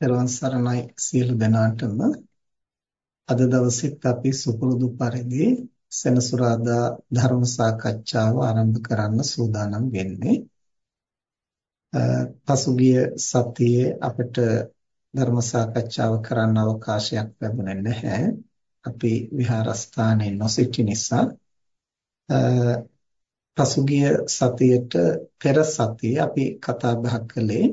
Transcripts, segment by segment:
පෙරවන් සරණයි සියලු දෙනාටම අද දවසෙත් අපි සුපුරුදු පරිදි සෙනසුරාදා ධර්ම සාකච්ඡාව ආරම්භ කරන්න සූදානම් වෙන්නේ. පසුගිය සතියේ අපිට ධර්ම සාකච්ඡාව කරන්න අවකාශයක් ලැබුණේ නැහැ. අපි විහාරස්ථානයේ නොසිටි නිසා පසුගිය සතියේට පෙර සතියේ අපි කතා බහ කළේ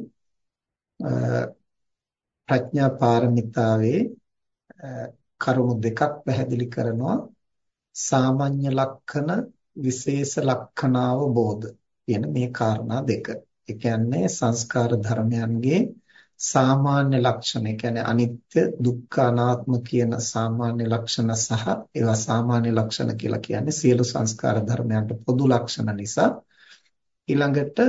ප්‍රඥා පාරමිතාවේ කරුණු දෙකක් පැහැදිලි කරනවා සාමාන්‍ය ලක්ෂණ විශේෂ ලක්ෂණාව බෝධ කියන මේ කාරණා දෙක. ඒ කියන්නේ සංස්කාර ධර්මයන්ගේ සාමාන්‍ය ලක්ෂණ, ඒ කියන්නේ අනිත්‍ය, දුක්ඛ, අනාත්ම කියන සාමාන්‍ය ලක්ෂණ සහ ඒවා සාමාන්‍ය ලක්ෂණ කියලා කියන්නේ සියලු සංස්කාර ධර්මයන්ට පොදු ලක්ෂණ නිසා ඊළඟට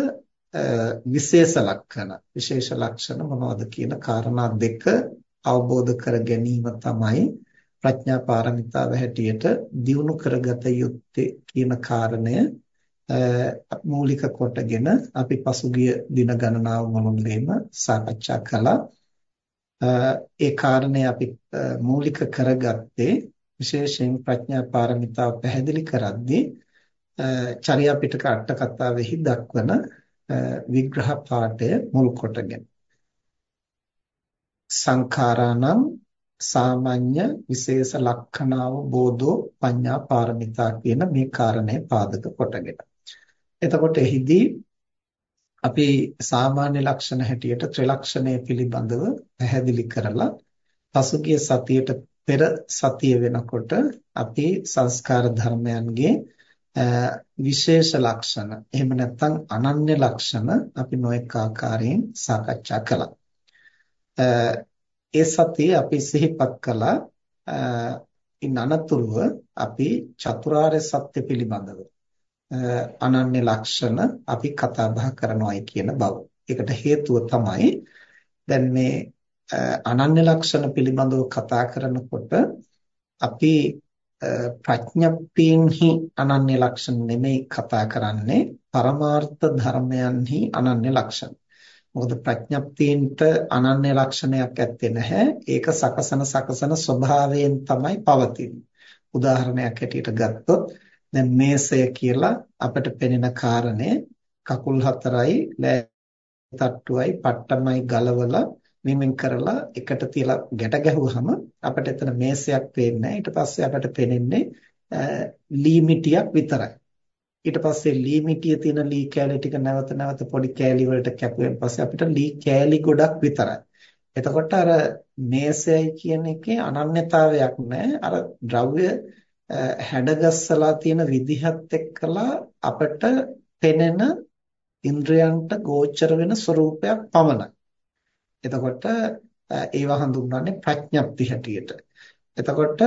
විශේෂ ලක්ෂණ විශේෂ ලක්ෂණ මොනවද කියන කාරණා දෙක අවබෝධ කර ගැනීම තමයි ප්‍රඥා පාරමිතාව හැටියට දියුණු කරගත යුත්තේ කියන කාරණය මූලික කොටගෙන අපි පසුගිය දින ගණනාව මුළුල්ලේම සාකච්ඡා කළා. ඒ කාරණේ අපි මූලික කරගත්තේ විශේෂයෙන් ප්‍රඥා පාරමිතාව පැහැදිලි කරද්දී චර්යා පිටක අට කතාවෙහි දක්වන විග්‍රහ පාඩය මුල් කොටගෙන සංඛාරානම් සාමාන්‍ය විශේෂ ලක්ෂණාව බෝධෝ පඤ්ඤා පාරමිතා කියන මේ කාරණේ පාදක කොටගෙන. එතකොට එහිදී අපි සාමාන්‍ය ලක්ෂණ හැටියට ත්‍රිලක්ෂණය පිළිබඳව පැහැදිලි කරලා පසුගිය සතියට පෙර සතිය වෙනකොට අපි සංස්කාර ධර්මයන්ගේ විශේෂ ලක්ෂණ එහෙම නැත්නම් අනන්‍ය ලක්ෂණ අපි නොඑක ආකාරයෙන් සාකච්ඡා කළා. ඒ සතියේ අපි සිහිපත් කළා ඉන් අනතුරුව අපි චතුරාර්ය සත්‍ය පිළිබඳව අනන්‍ය ලක්ෂණ අපි කතා බහ කරනවායි කියන බව. ඒකට හේතුව තමයි දැන් මේ අනන්‍ය ලක්ෂණ පිළිබඳව කතා කරනකොට අපි ප්‍රඥප්තියන්හි අනන්‍ය ලක්ෂණ නෙමෙයි කතා කරන්නේ පරමාර්ථ ධර්මයන්හි අනන්‍ය ලක්ෂණ. මොකද ප්‍රඥප්තියන්ට අනන්‍ය ලක්ෂණයක් ඇත්තේ නැහැ. ඒක සකසන සකසන ස්වභාවයෙන් තමයි පවතින්නේ. උදාහරණයක් හැටියට ගත්තොත් දැන් මේසය කියලා අපිට පෙනෙන කාරණය කකුල් හතරයි තට්ටුවයි පට්ටමයි ගලවලා මෙමෙන් කරලා එකට තියලා ගැට ගැහුවහම අපිට එතන මේසයක් පේන්නේ ඊට පස්සේ අපිට පේන්නේ ලී මිටියක් විතරයි. ඊට පස්සේ ලී මිටියේ තියෙන ලී කෑලි ටික නැවත නැවත පොඩි කෑලි වලට කැපුවෙන් පස්සේ අපිට ලී කෑලි ගොඩක් විතරයි. එතකොට අර මේසයයි කියන එකේ අනන්‍යතාවයක් නැහැ. අර ද්‍රව්‍ය හැඩගස්සලා තියෙන විදිහත් එක්කලා අපිට පෙනෙන ඉන්ද්‍රයන්ට ගෝචර වෙන ස්වરૂපයක් පමණයි. එතකොට ඒවා හඳුන්වන්නේ ප්‍රඥප්ති හැටියට. එතකොට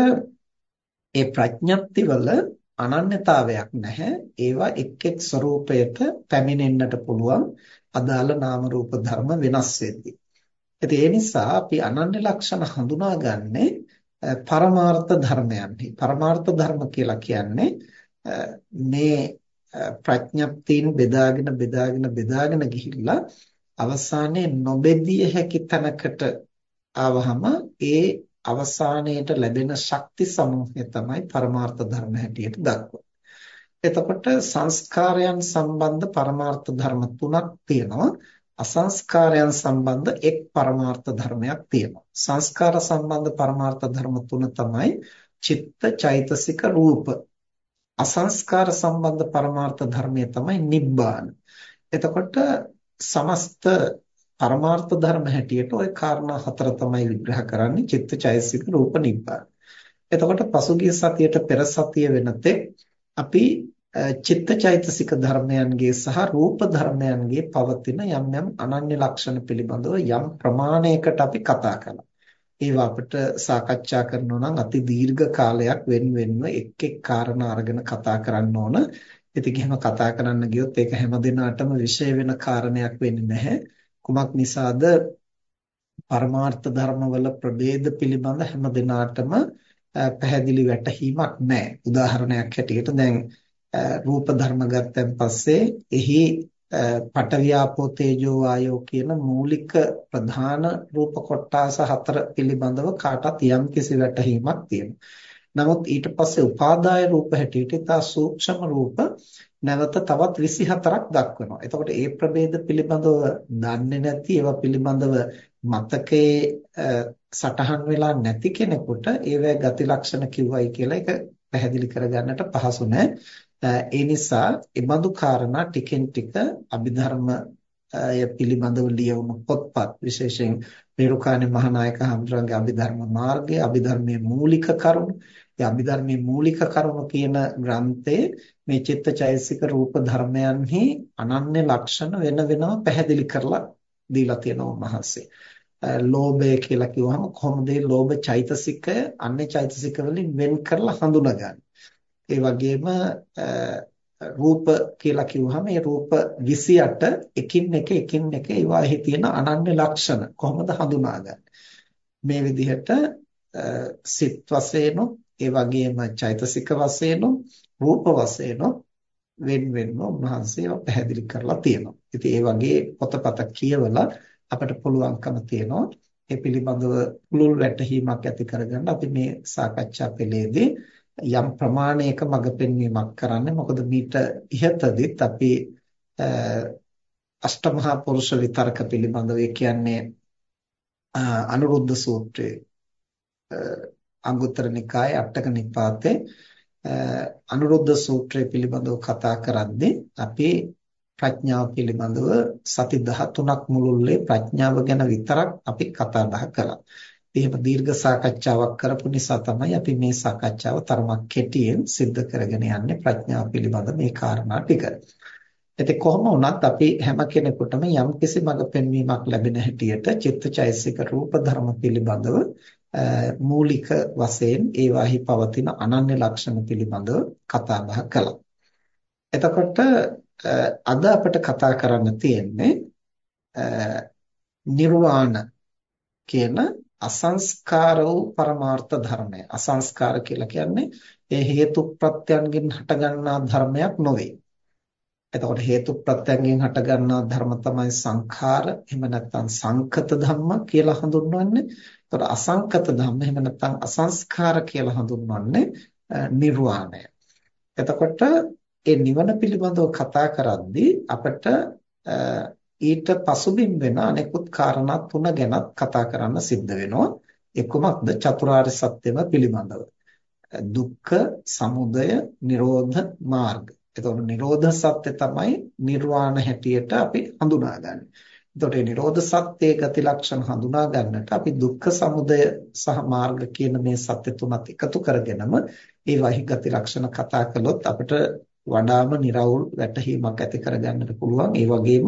ඒ ප්‍රඥප්ති වල අනන්‍යතාවයක් නැහැ. ඒවා එක් එක් ස්වરૂපයට පැමිණෙන්නට පුළුවන් අදාළ නාම රූප ධර්ම වෙනස් වෙද්දී. ඉතින් ඒ නිසා අපි අනන්‍ය ලක්ෂණ හඳුනාගන්නේ පරමාර්ථ ධර්මයන්හි. පරමාර්ථ ධර්ම කියලා කියන්නේ මේ ප්‍රඥප්තියන් බෙදාගෙන බෙදාගෙන බෙදාගෙන ගිහිල්ලා අවසානයේ නොබෙදිය හැකි තැනකට ආවහම ඒ අවසානයේට ලැබෙන ශක්ති සමූහය තමයි පරමාර්ථ ධර්ම හැටියට දක්වන්නේ. එතකොට සංස්කාරයන් සම්බන්ධ පරමාර්ථ ධර්ම තුනක් තියෙනවා. අසංස්කාරයන් සම්බන්ධ එක් පරමාර්ථ ධර්මයක් තියෙනවා. සංස්කාර සම්බන්ධ පරමාර්ථ ධර්ම තුන තමයි චිත්ත, චෛතසික, රූප. අසංස්කාර සම්බන්ධ පරමාර්ථ ධර්මය තමයි නිබ්බාන. එතකොට සමස්ත පරමාර්ථ ධර්ම හැටියට ওই කාරණා හතර තමයි විග්‍රහ කරන්නේ චිත්ත චෛතසික රූප නිබ්බාන. එතකොට පසුගිය සතියට පෙර සතිය වෙනතේ අපි චිත්ත චෛතසික ධර්මයන්ගේ සහ රූප ධර්මයන්ගේ පවතින යම් යම් අනන්‍ය ලක්ෂණ පිළිබඳව යම් ප්‍රමාණයකට අපි කතා කළා. ඒවා අපිට සාකච්ඡා කරනවා නම් අති දීර්ඝ කාලයක් වෙන වෙනම එක් එක් කාරණා අරගෙන කතා කරන්න ඕන. ඉතින් එහෙම කතා කරන්න ගියොත් ඒක හැම දිනාටම විෂය වෙන කාරණයක් වෙන්නේ නැහැ. කුමක් නිසාද? පරමාර්ථ ධර්මවල ප්‍රභේද පිළිබඳ හැම දිනාටම පැහැදිලි වැටහීමක් නැහැ. උදාහරණයක් හැටියට දැන් රූප ධර්ම ගත්තන් පස්සේ එහි පඨවියාපෝ තේජෝ වායෝ කියන මූලික ප්‍රධාන රූප කොටස හතර පිළිබඳව කාටත් යම් කිසි වැටහීමක් තියෙනවා. නමුත් ඊට පස්සේ උපාදාය රූප හැටියට ඉතා සූක්ෂම රූප නැවත තවත් 24ක් දක්වනවා. එතකොට ඒ ප්‍රභේද පිළිබඳව දන්නේ නැති ඒවා පිළිබඳව මතකයේ සටහන් වෙලා නැති කෙනෙකුට ඒවැ ගති ලක්ෂණ කිව්වයි කියලා ඒක පැහැදිලි කරගන්නට පහසු නැහැ. ඒ නිසා ඉබඳු කාරණා ටිකෙන් ටික අභිධර්ම ය පිළිබඳව ලියවුණු පොත්පත් විශේෂයෙන් පේරුකාණේ මහානායක හඳුරන්ගේ අභිධර්ම මාර්ගය අභිධර්මයේ මූලික කරුණු ඒ අභිධර්මයේ මූලික කරුණු කියන ග්‍රන්ථයේ මේ චිත්තචෛසික රූප ධර්මයන්හි අනන්‍ය ලක්ෂණ වෙන වෙනම පැහැදිලි කරලා දීලා තියෙනවා මහසෙ. ලෝභය කියලා කිව්වහම කොහොමද මේ ලෝභ චෛතසිකය අන්‍ය චෛතසික වලින් වෙන් කරලා හඳුනගන්නේ? ඒ වගේම රූප කියලා කිව්වහම මේ රූප 28 එකින් එක එකින් එක ඒවාෙහි තියෙන අනන්‍ය ලක්ෂණ කොහොමද හඳුනාගන්නේ? මේ විදිහට සිත් වශයෙන් ඒ වගේම චෛතසික වශයෙන් රූප වශයෙන් වෙන වෙනම උන්වහන්සේ පැහැදිලි කරලා තියෙනවා. ඉතින් ඒ වගේ පොතපත කියවලා අපිට පුළුවන්කම තියෙනවා ඒ පිළිබඳව පුළුල් වැටහීමක් ඇති කරගන්න අපි මේ සාකච්ඡා පෙළේදී යම් ප්‍රමාණයක මඟ පෙන්වීමක් කරන්නේ මොකද මීට ඉහතදීත් අපි අෂ්ටමහා පුරුෂ විතරක පිළිබඳව කියන්නේ අනුරුද්ධ සූත්‍රයේ අංගුත්තර නිකායේ අටක නිපාතේ අනුරුද්ධ සූත්‍රය පිළිබඳව කතා කරද්දී අපි ප්‍රඥාව පිළිබඳව සති 13ක් මුළුල්ලේ ප්‍රඥාව ගැන විතරක් අපි කතා බහ කළා. එහෙම දීර්ඝ සාකච්ඡාවක් කරපු නිසා තමයි අපි මේ සාකච්ඡාව තරමක් කෙටියෙන් සිද්ධ කරගෙන යන්නේ ප්‍රඥාව පිළිබඳ මේ කාරණා ටික. ඉතින් කොහොම වුණත් අපි හැම කෙනෙකුටම යම්කිසි මඟ පෙන්වීමක් ලැබෙන හැටියට චිත්තචෛසික රූප ධර්ම පිළිබඳව මූලික වශයෙන් ඒවාහි පවතින අනන්‍ය ලක්ෂණ පිළිබඳව කතා බහ කළා. එතකොට අද අපිට කතා කරන්න තියෙන්නේ නිර්වාණ කියන අසංස්කාර වූ පරමාර්ථ ධර්මය. අසංස්කාර කියලා කියන්නේ ඒ හේතු ප්‍රත්‍යයන්ගෙන් හටගන්නා ධර්මයක් නොවේ. එතකොට හේතු ප්‍රත්‍යයෙන් හටගන්නා ධර්ම තමයි සංඛාර එහෙම නැත්නම් සංකත ධම්ම කියලා හඳුන්වන්නේ. එතකොට අසංකත ධම්ම එහෙම නැත්නම් අසංස්කාර කියලා හඳුන්වන්නේ නිර්වාණය. එතකොට ඒ නිවන පිළිබඳව කතා කරද්දී අපිට ඊට පසුබිම් වෙන අනෙකුත් කාරණා තුන ගැනත් කතා කරන්න සිද්ධ වෙනවා. ඒ කුමක්ද? චතුරාර්ය සත්‍යම පිළිබඳව. දුක්ඛ, සමුදය, නිරෝධ මාර්ග. එතකොට නිරෝධ සත්‍ය තමයි නිර්වාණ හැටියට අපි හඳුනාගන්නේ. එතකොට මේ නිරෝධ සත්‍යයේ ගති ලක්ෂණ හඳුනා ගන්නට අපි දුක්ඛ සමුදය සහ මාර්ග කියන මේ සත්‍ය තුනත් එකතු කරගෙනම ඒ වහි ගති ලක්ෂණ කතා කළොත් අපිට වඩාම निराවුල් වැටහීමක් ඇති කරගන්නට පුළුවන්. ඒ වගේම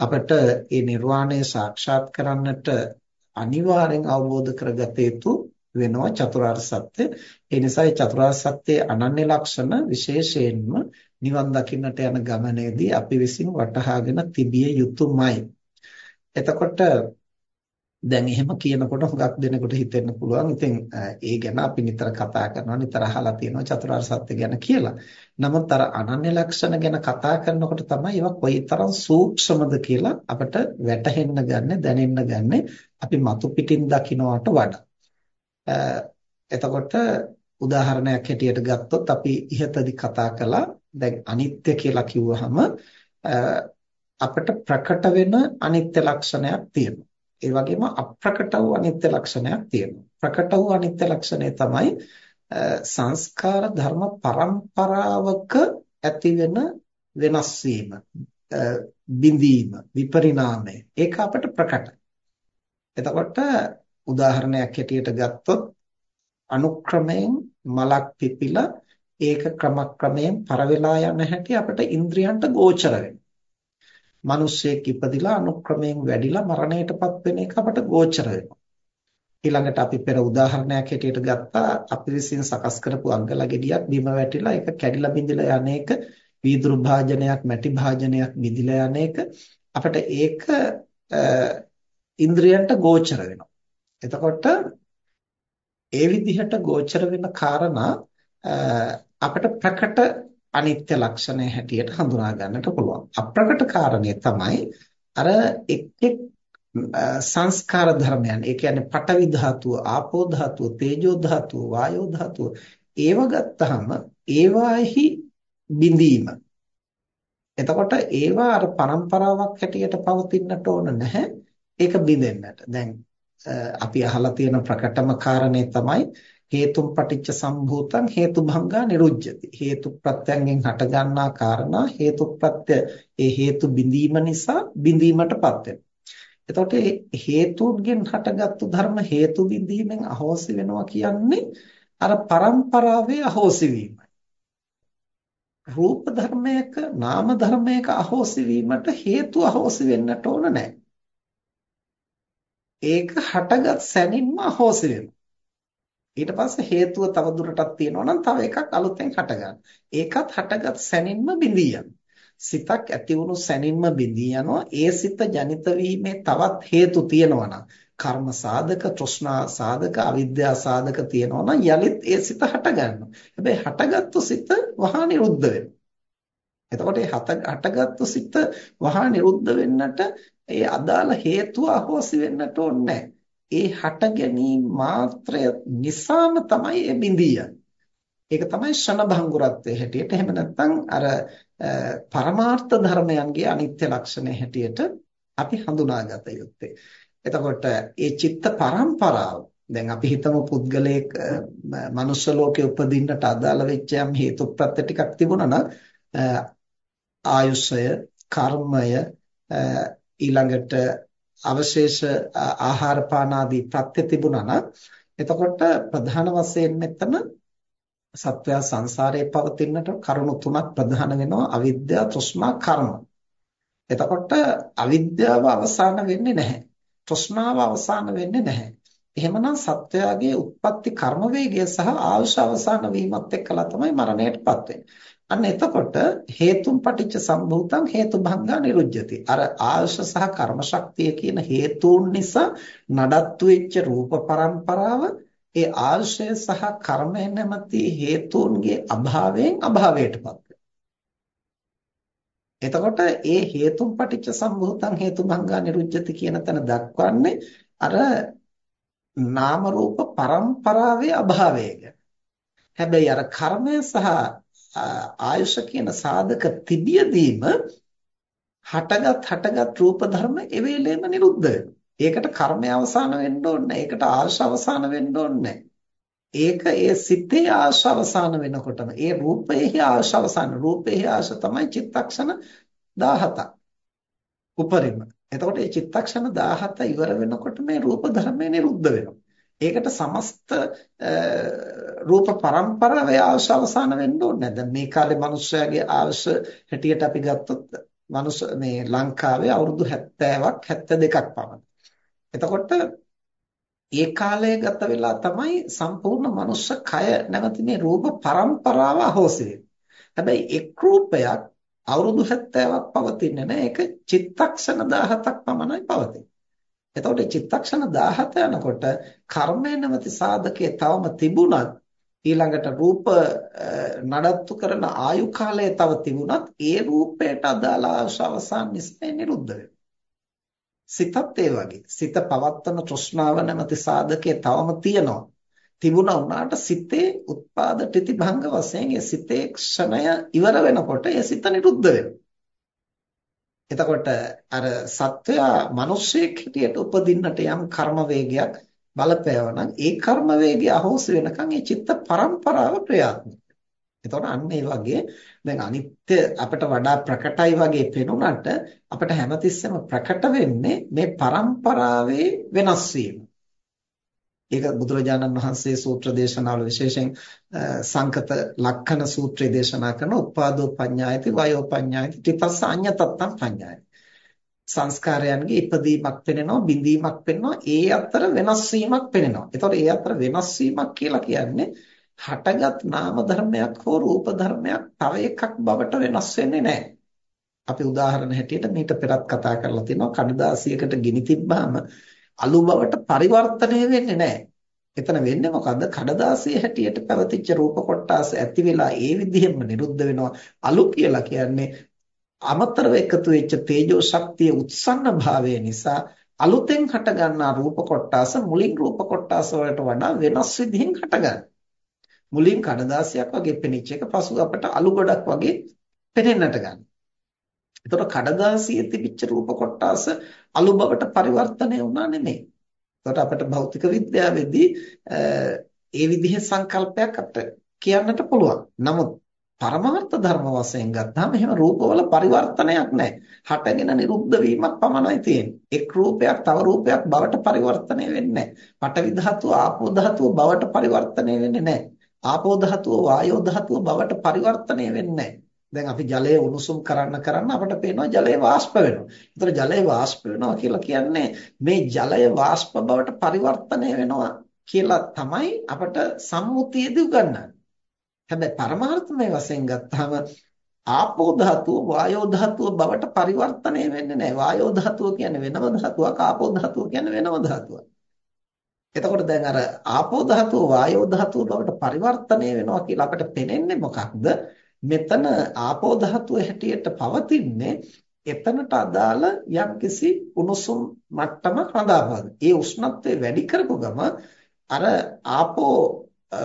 අපිට මේ නිර්වාණය සාක්ෂාත් කරන්නට අනිවාර්යෙන් අවබෝධ කරගත යුතු වෙනවා චතුරාර්ය සත්‍ය. ඒ නිසා මේ චතුරාර්ය සත්‍යයේ අනන්‍ය ලක්ෂණ විශේෂයෙන්ම නිවන් දකින්නට යන ගමනේදී අපි විසින් වටහාගෙන තිබිය යුතුමයි. එතකොට දැන් එහෙම කියනකොට හුඟක් දෙනෙකුට හිතෙන්න පුළුවන් ඉතින් ඒ ගැන අපි නිතර කතා කරනවා නිතර අහලා තියෙනවා චතුරාර්ය සත්‍ය ගැන කියලා. නමුත් අර අනන්‍ය ලක්ෂණ ගැන කතා කරනකොට තමයි ඒවා කොයිතරම් සූක්ෂමද කියලා අපිට වැටහෙන්න ගන්න දැනෙන්න ගන්න අපි මතු පිටින් දකින්නවට වඩා. එතකොට උදාහරණයක් හැටියට ගත්තොත් අපි ඉහතදී කතා කළා දැන් අනිත්‍ය කියලා කිව්වහම අපිට ප්‍රකට වෙන අනිත්‍ය ලක්ෂණයක් තියෙනවා. ඒ වගේම අප්‍රකට වූ අනිත්‍ය ලක්ෂණයක් තියෙනවා. ප්‍රකට වූ අනිත්‍ය ලක්ෂණය තමයි සංස්කාර ධර්ම පරම්පරාවක ඇති වෙන වෙනස් වීම, බිඳීම, විපරිණාමය. ඒක අපට ප්‍රකටයි. එතකොට උදාහරණයක් හැටියට ගත්තොත් අනුක්‍රමයෙන් මලක් පිපිලා ඒක ක්‍රමක්‍රමයෙන් පරවෙලා යන හැටි අපිට ඉන්ද්‍රියන්ට ගෝචර වෙනවා. මිනිස්සෙක් ඉපදිලා අනුක්‍රමයෙන් වැඩිලා මරණයටපත් වෙන එක අපට ගෝචර වෙනවා. ඊළඟට අපි පෙර උදාහරණයක් හැටියට ගත්තා අපි විසින් සකස් කරපු අඟලා ගෙඩියක් බිම වැටිලා ඒක කැඩිලා බිඳිලා යන එක වීදුරු භාජනයක් මැටි භාජනයක් බිඳිලා යන එක අපිට ඒක ඉන්ද්‍රියන්ට ගෝචර වෙනවා. එතකොට ඒ විදිහට ගෝචර වෙන කාරණා අපිට ප්‍රකට අනිත්‍ය ලක්ෂණය හැටියට හඳුනා ගන්නට පුළුවන්. අප්‍රකට කාරණය තමයි අර එක් එක් සංස්කාර ධර්මයන් ඒ කියන්නේ පඨවි ධාතුව, ආපෝ ධාතුව, තේජෝ ධාතුව, වායෝ ධාතුව ඒව ගත්තාම ඒවාෙහි බිඳීම. එතකොට ඒවා අර પરම්පරාවක් හැටියට පවතින්නට ඕන නැහැ. ඒක බිඳෙන්නට. දැන් අපි අහලා තියෙන ප්‍රකටම කාරණේ තමයි හේතුම් පටිච්ච සම්භූතං හේතුභංගා නිරුජ්ජති. හේතු ප්‍රත්‍යයෙන් හටගන්නා කාරණා හේතු ප්‍රත්‍ය ඒ හේතු බිඳීම නිසා බිඳීමටපත් වෙනවා. එතකොට හේතුන්ගෙන් හටගත්තු ධර්ම හේතු බිඳීමෙන් අහෝසි වෙනවා කියන්නේ අර પરම්පරාවේ අහෝසි වීමයි. රූප ධර්මයක නාම ධර්මයක අහෝසි වීමට හේතු අහෝසි වෙන්නට ඕන නැහැ. ඒක හටගත් සැනින්ම අහෝසි වෙනවා. ඊට පස්සේ හේතුව තව දුරටත් තියෙනවා නම් තව එකක් අලුතෙන් හටගන්න. ඒකත් හටගත් සැනින්ම බිඳී සිතක් ඇති වුණු සැනින්ම බිඳී යනවා. ඒ සිත ජනිත වීමේ තවත් හේතු තියෙනවා නම් කර්ම සාධක, තෘෂ්ණා සාධක, අවිද්‍යා සාධක තියෙනවා නම් යලිත් ඒ සිත හටගන්නවා. හැබැයි හටගත්තු සිත වහා නිරුද්ධ වෙනවා. එතකොට මේ හටගත්තු සිත වහා නිරුද්ධ වෙන්නට ඒ අදාළ හේතුව අහෝසි වෙන්නට ඕනේ නැහැ. ඒ හට ගැනීම මාත්‍රය නිසාම තමයි ඒ බිඳිය. ඒක තමයි ෂණ භංගුරත්වයේ හැටියට. එහෙම නැත්නම් අර පරමාර්ථ ධර්මයන්ගේ අනිත්‍ය ලක්ෂණය හැටියට අපි හඳුනාගත යුත්තේ. එතකොට ඒ චිත්ත පරම්පරාව දැන් අපි හිතමු පුද්ගලයෙක් මනුෂ්‍ය ලෝකේ උපදින්නට අදාළ වෙච්ච යම් හේතුප්‍රත්‍ය ටිකක් තිබුණා නම් ආයුෂය, කර්මය ඊළඟට අවශේෂ ආහාර පාන ආදී ප්‍රත්‍ය තිබුණා නම් එතකොට ප්‍රධාන වශයෙන් මෙතන සත්වයා සංසාරයේ පවතිනට කරුණු තුනක් ප්‍රධාන වෙනවා අවිද්‍යාව තෘෂ්ණා කර්ම. එතකොට අවිද්‍යාව අවසාන වෙන්නේ නැහැ. තෘෂ්ණාව අවසාන වෙන්නේ නැහැ. එහෙමනම් සත්වයාගේ උත්පත්ති කර්ම වේගය සහ ආයුෂ අවසාන වීමත් එක්කලා තමයි මරණයටපත් වෙන්නේ. අන්න එතකොට හේතුම් පටිච්ච සම්භූතං හේතුභංගා නිරුජ්ජති. අර ආශ සහ කර්ම ශක්තිය කියන හේතුන් නිසා නඩත්තු වෙච්ච රූප පරම්පරාව ඒ ආශය සහ කර්මය නැමැති හේතුන්ගේ අභාවයෙන් අභාවයටපත් එතකොට ඒ හේතුම් පටිච්ච සම්භූතං හේතුභංගා නිරුජ්ජති කියන තැන දක්වන්නේ අර නාම රූප පරම්පරාවේ අභාවය ගැන. හැබැයි අර කර්මය සහ ආයුෂ කියන සාධක තිබියදීම හටගත් හටගත් රූප ධර්ම එවෙලෙම නිරුද්ධ ඒකට කර්මය අවසන් වෙන්න ඕනේ ඒකට ආශ අවසන් වෙන්න ඕනේ ඒක ඒ සිතේ ආශ අවසන් වෙනකොටම ඒ රූපයේ ආශ අවසන් රූපයේ ආශ තමයි චිත්තක්ෂණ 17ක් උපරිම. එතකොට මේ චිත්තක්ෂණ 17 ඉවර වෙනකොට මේ රූප ධර්මය නිරුද්ධ වෙනවා. ඒකට සමස්ත රූප પરම්පරාවේ අවශ්‍ය අවසාන වෙන්න ඕනේ නැද්ද මේ කාලේ මිනිස්සයාගේ අවශ්‍ය හැටියට අපි ගත්තොත් මිනිස් මේ ලංකාවේ අවුරුදු 70ක් 72ක් පමණ. එතකොට ඒ කාලය ගත වෙලා තමයි සම්පූර්ණ මනුස්ස කය නැවති මේ රූප પરම්පරාව අහෝසි හැබැයි එක් රූපයක් අවුරුදු 70ක් පවතින්නේ නැහැ. ඒක චිත්තක්ෂණ 17ක් පමණයි පවතින්නේ. එතකොට චිත්තක්ෂණ 17 යනකොට කර්මය නැමැති සාධකයේ තවම තිබුණත් ඊළඟට රූප නඩත්තු කරන ආයු කාලය තව තිබුණත් ඒ රූපයට අදාළ අවසාන නිසා නිරුද්ධ වෙනවා. සිතත් ඒ වගේ. සිත පවත්තන තෘෂ්ණාව නැමැති සාධකයේ තවම තියෙනවා. තිබුණා වුණාට සිතේ උත්පාද ප්‍රතිභංග වශයෙන් ඒ සිතේ ක්ෂණය ඉවර වෙනකොට ඒ සිත නිරුද්ධ වෙනවා. එතකොට අර සත්වයා මිනිස්සෙක් හිටියට උපදින්නට යම් කර්ම වේගයක් බලපෑවනම් ඒ කර්ම වේගය අහෝසි වෙනකන් ඒ චිත්ත පරම්පරාව ක්‍රියාත්මක එතකොට අන්න ඒ වගේ දැන් අනිත්‍ය අපිට වඩා ප්‍රකටයි වගේ පෙනුනට අපිට හැමතිස්සෙම ප්‍රකට වෙන්නේ මේ පරම්පරාවේ වෙනස් වීම. ඒක බුදුරජාණන් වහන්සේ සූත්‍ර දේශනාවල විශේෂයෙන් සංකත ලක්ෂණ සූත්‍රය දේශනා කරන උපාදෝ පඤ්ඤායති වයෝ පඤ්ඤායති ත්‍රිපස්ස අඤ්ඤතත්තම් පඤ්ඤායති සංස්කාරයන්ගේ ඉපදීමක් පෙනෙනවා බිඳීමක් පෙනෙනවා ඒ අතර වෙනස් වීමක් පෙනෙනවා. එතකොට ඒ අතර වෙනස් වීමක් කියලා කියන්නේ හටගත් නාම ධර්මයක් හෝ රූප ධර්මයක් තව එකක් බවට වෙනස් වෙන්නේ නැහැ. අපි උදාහරණ හැටියට මීට පෙරත් කතා කරලා තිනවා කඩදාසියකට ගිනි තිබ්බාම අලු බවට පරිවර්තනය වෙන්නේ නැහැ. එතන වෙන්නේ මොකද්ද? කඩදාසිය හැටියට පැවතිච්ච රූප කොටස් ඇති වෙලා ඒ විදිහෙම නිරුද්ධ වෙනවා. අලු කියලා කියන්නේ අමතරව එකතු වෙච්ච තේජෝ ශක්තිය උත්සන්න භාවය නිසා අලුතෙන් හටගන්නා රූප කොටස් මුලින් රූප කොටස් වලට වඩා වෙනස් විදිහෙන් හටගන්නවා. මුලින් කඩදාසියක් වගේ පෙනිච්ච එක පසු අපට අලු ගොඩක් වගේ පෙනෙන්නට ගන්නවා. එතකොට කඩදාසියේ තිබිච්ච රූප කොටස අලු බවට පරිවර්තනය වුණා නෙමෙයි. එතකොට අපිට භෞතික විද්‍යාවේදී ඒ විදිහේ සංකල්පයක් අපිට කියන්නට පුළුවන්. නමුත් පරමාර්ථ ධර්ම වශයෙන් ගත්තාම එහෙම රූපවල පරිවර්තනයක් නැහැ. හටගෙන නිරුද්ධ වීමක් පමණයි තියෙන්නේ. එක් රූපයක් තව රූපයක් බවට පරිවර්තනය වෙන්නේ නැහැ. පඨවි ධාතුව ආපෝ ධාතුව බවට පරිවර්තනය වෙන්නේ නැහැ. ආපෝ ධාතුව වායෝ ධාතුව බවට පරිවර්තනය වෙන්නේ නැහැ. දැන් අපි ජලය උණුසුම් කරන්න කරන්න අපිට පේනවා ජලය වාෂ්ප වෙනවා. ඒතර ජලය වාෂ්ප වෙනවා කියලා කියන්නේ මේ ජලය වාෂ්ප බවට පරිවර්තනය වෙනවා කියලා තමයි අපිට සම්මුතියේදී උගන්වන්නේ. හැබැයි පරමාර්ථමය වශයෙන් ගත්තාම ආපෝ ධාතුව වායෝ ධාතුව බවට පරිවර්තනය වෙන්නේ නැහැ. වායෝ ධාතුව කියන්නේ වෙනම ධාතුවක්, ආපෝ ධාතුව කියන්නේ වෙනම ධාතුවක්. එතකොට දැන් අර ආපෝ ධාතුව වායෝ ධාතුව බවට පරිවර්තනය වෙනවා කියලා අපිට පේන්නේ මොකක්ද? මෙතන ආපෝ ධාතුව හැටියට පවතින්නේ එතනට අදාළ යම්කිසි උණුසුම් මට්ටමක් රඳාපවතින. ඒ උෂ්ණත්වය වැඩි කරපු ගම අර ආපෝ